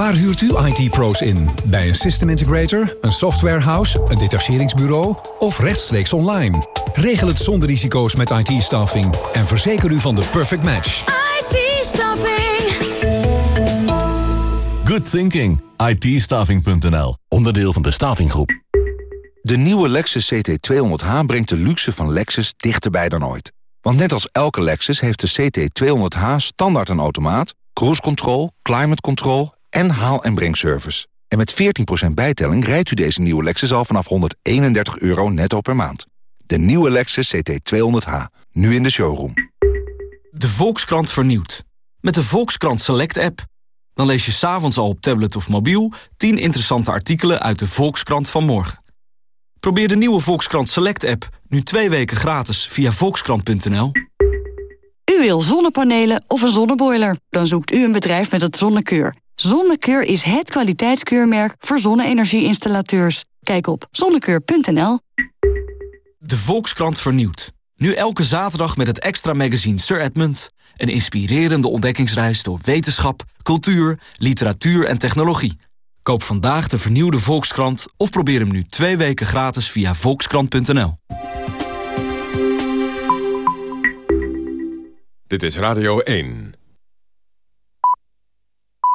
Waar huurt u IT-pro's in? Bij een system integrator, een softwarehouse, een detacheringsbureau of rechtstreeks online? Regel het zonder risico's met IT-staffing en verzeker u van de perfect match. IT-staffing. Good thinking. it Onderdeel van de Stavinggroep. De nieuwe Lexus CT200H brengt de luxe van Lexus dichterbij dan ooit. Want net als elke Lexus heeft de CT200H standaard een automaat, cruise control, climate control en haal- en brengservice. En met 14% bijtelling rijdt u deze nieuwe Lexus al vanaf 131 euro netto per maand. De nieuwe Lexus CT200H, nu in de showroom. De Volkskrant vernieuwt. Met de Volkskrant Select app. Dan lees je s'avonds al op tablet of mobiel 10 interessante artikelen uit de Volkskrant van morgen. Probeer de nieuwe Volkskrant Select app nu twee weken gratis via volkskrant.nl. U wil zonnepanelen of een zonneboiler? Dan zoekt u een bedrijf met het Zonnekeur. Zonnekeur is het kwaliteitskeurmerk voor zonne-energie-installateurs. Kijk op zonnekeur.nl. De Volkskrant vernieuwt. Nu elke zaterdag met het extra magazine Sir Edmund. Een inspirerende ontdekkingsreis door wetenschap, cultuur, literatuur en technologie. Koop vandaag de vernieuwde Volkskrant of probeer hem nu twee weken gratis via volkskrant.nl. Dit is Radio 1.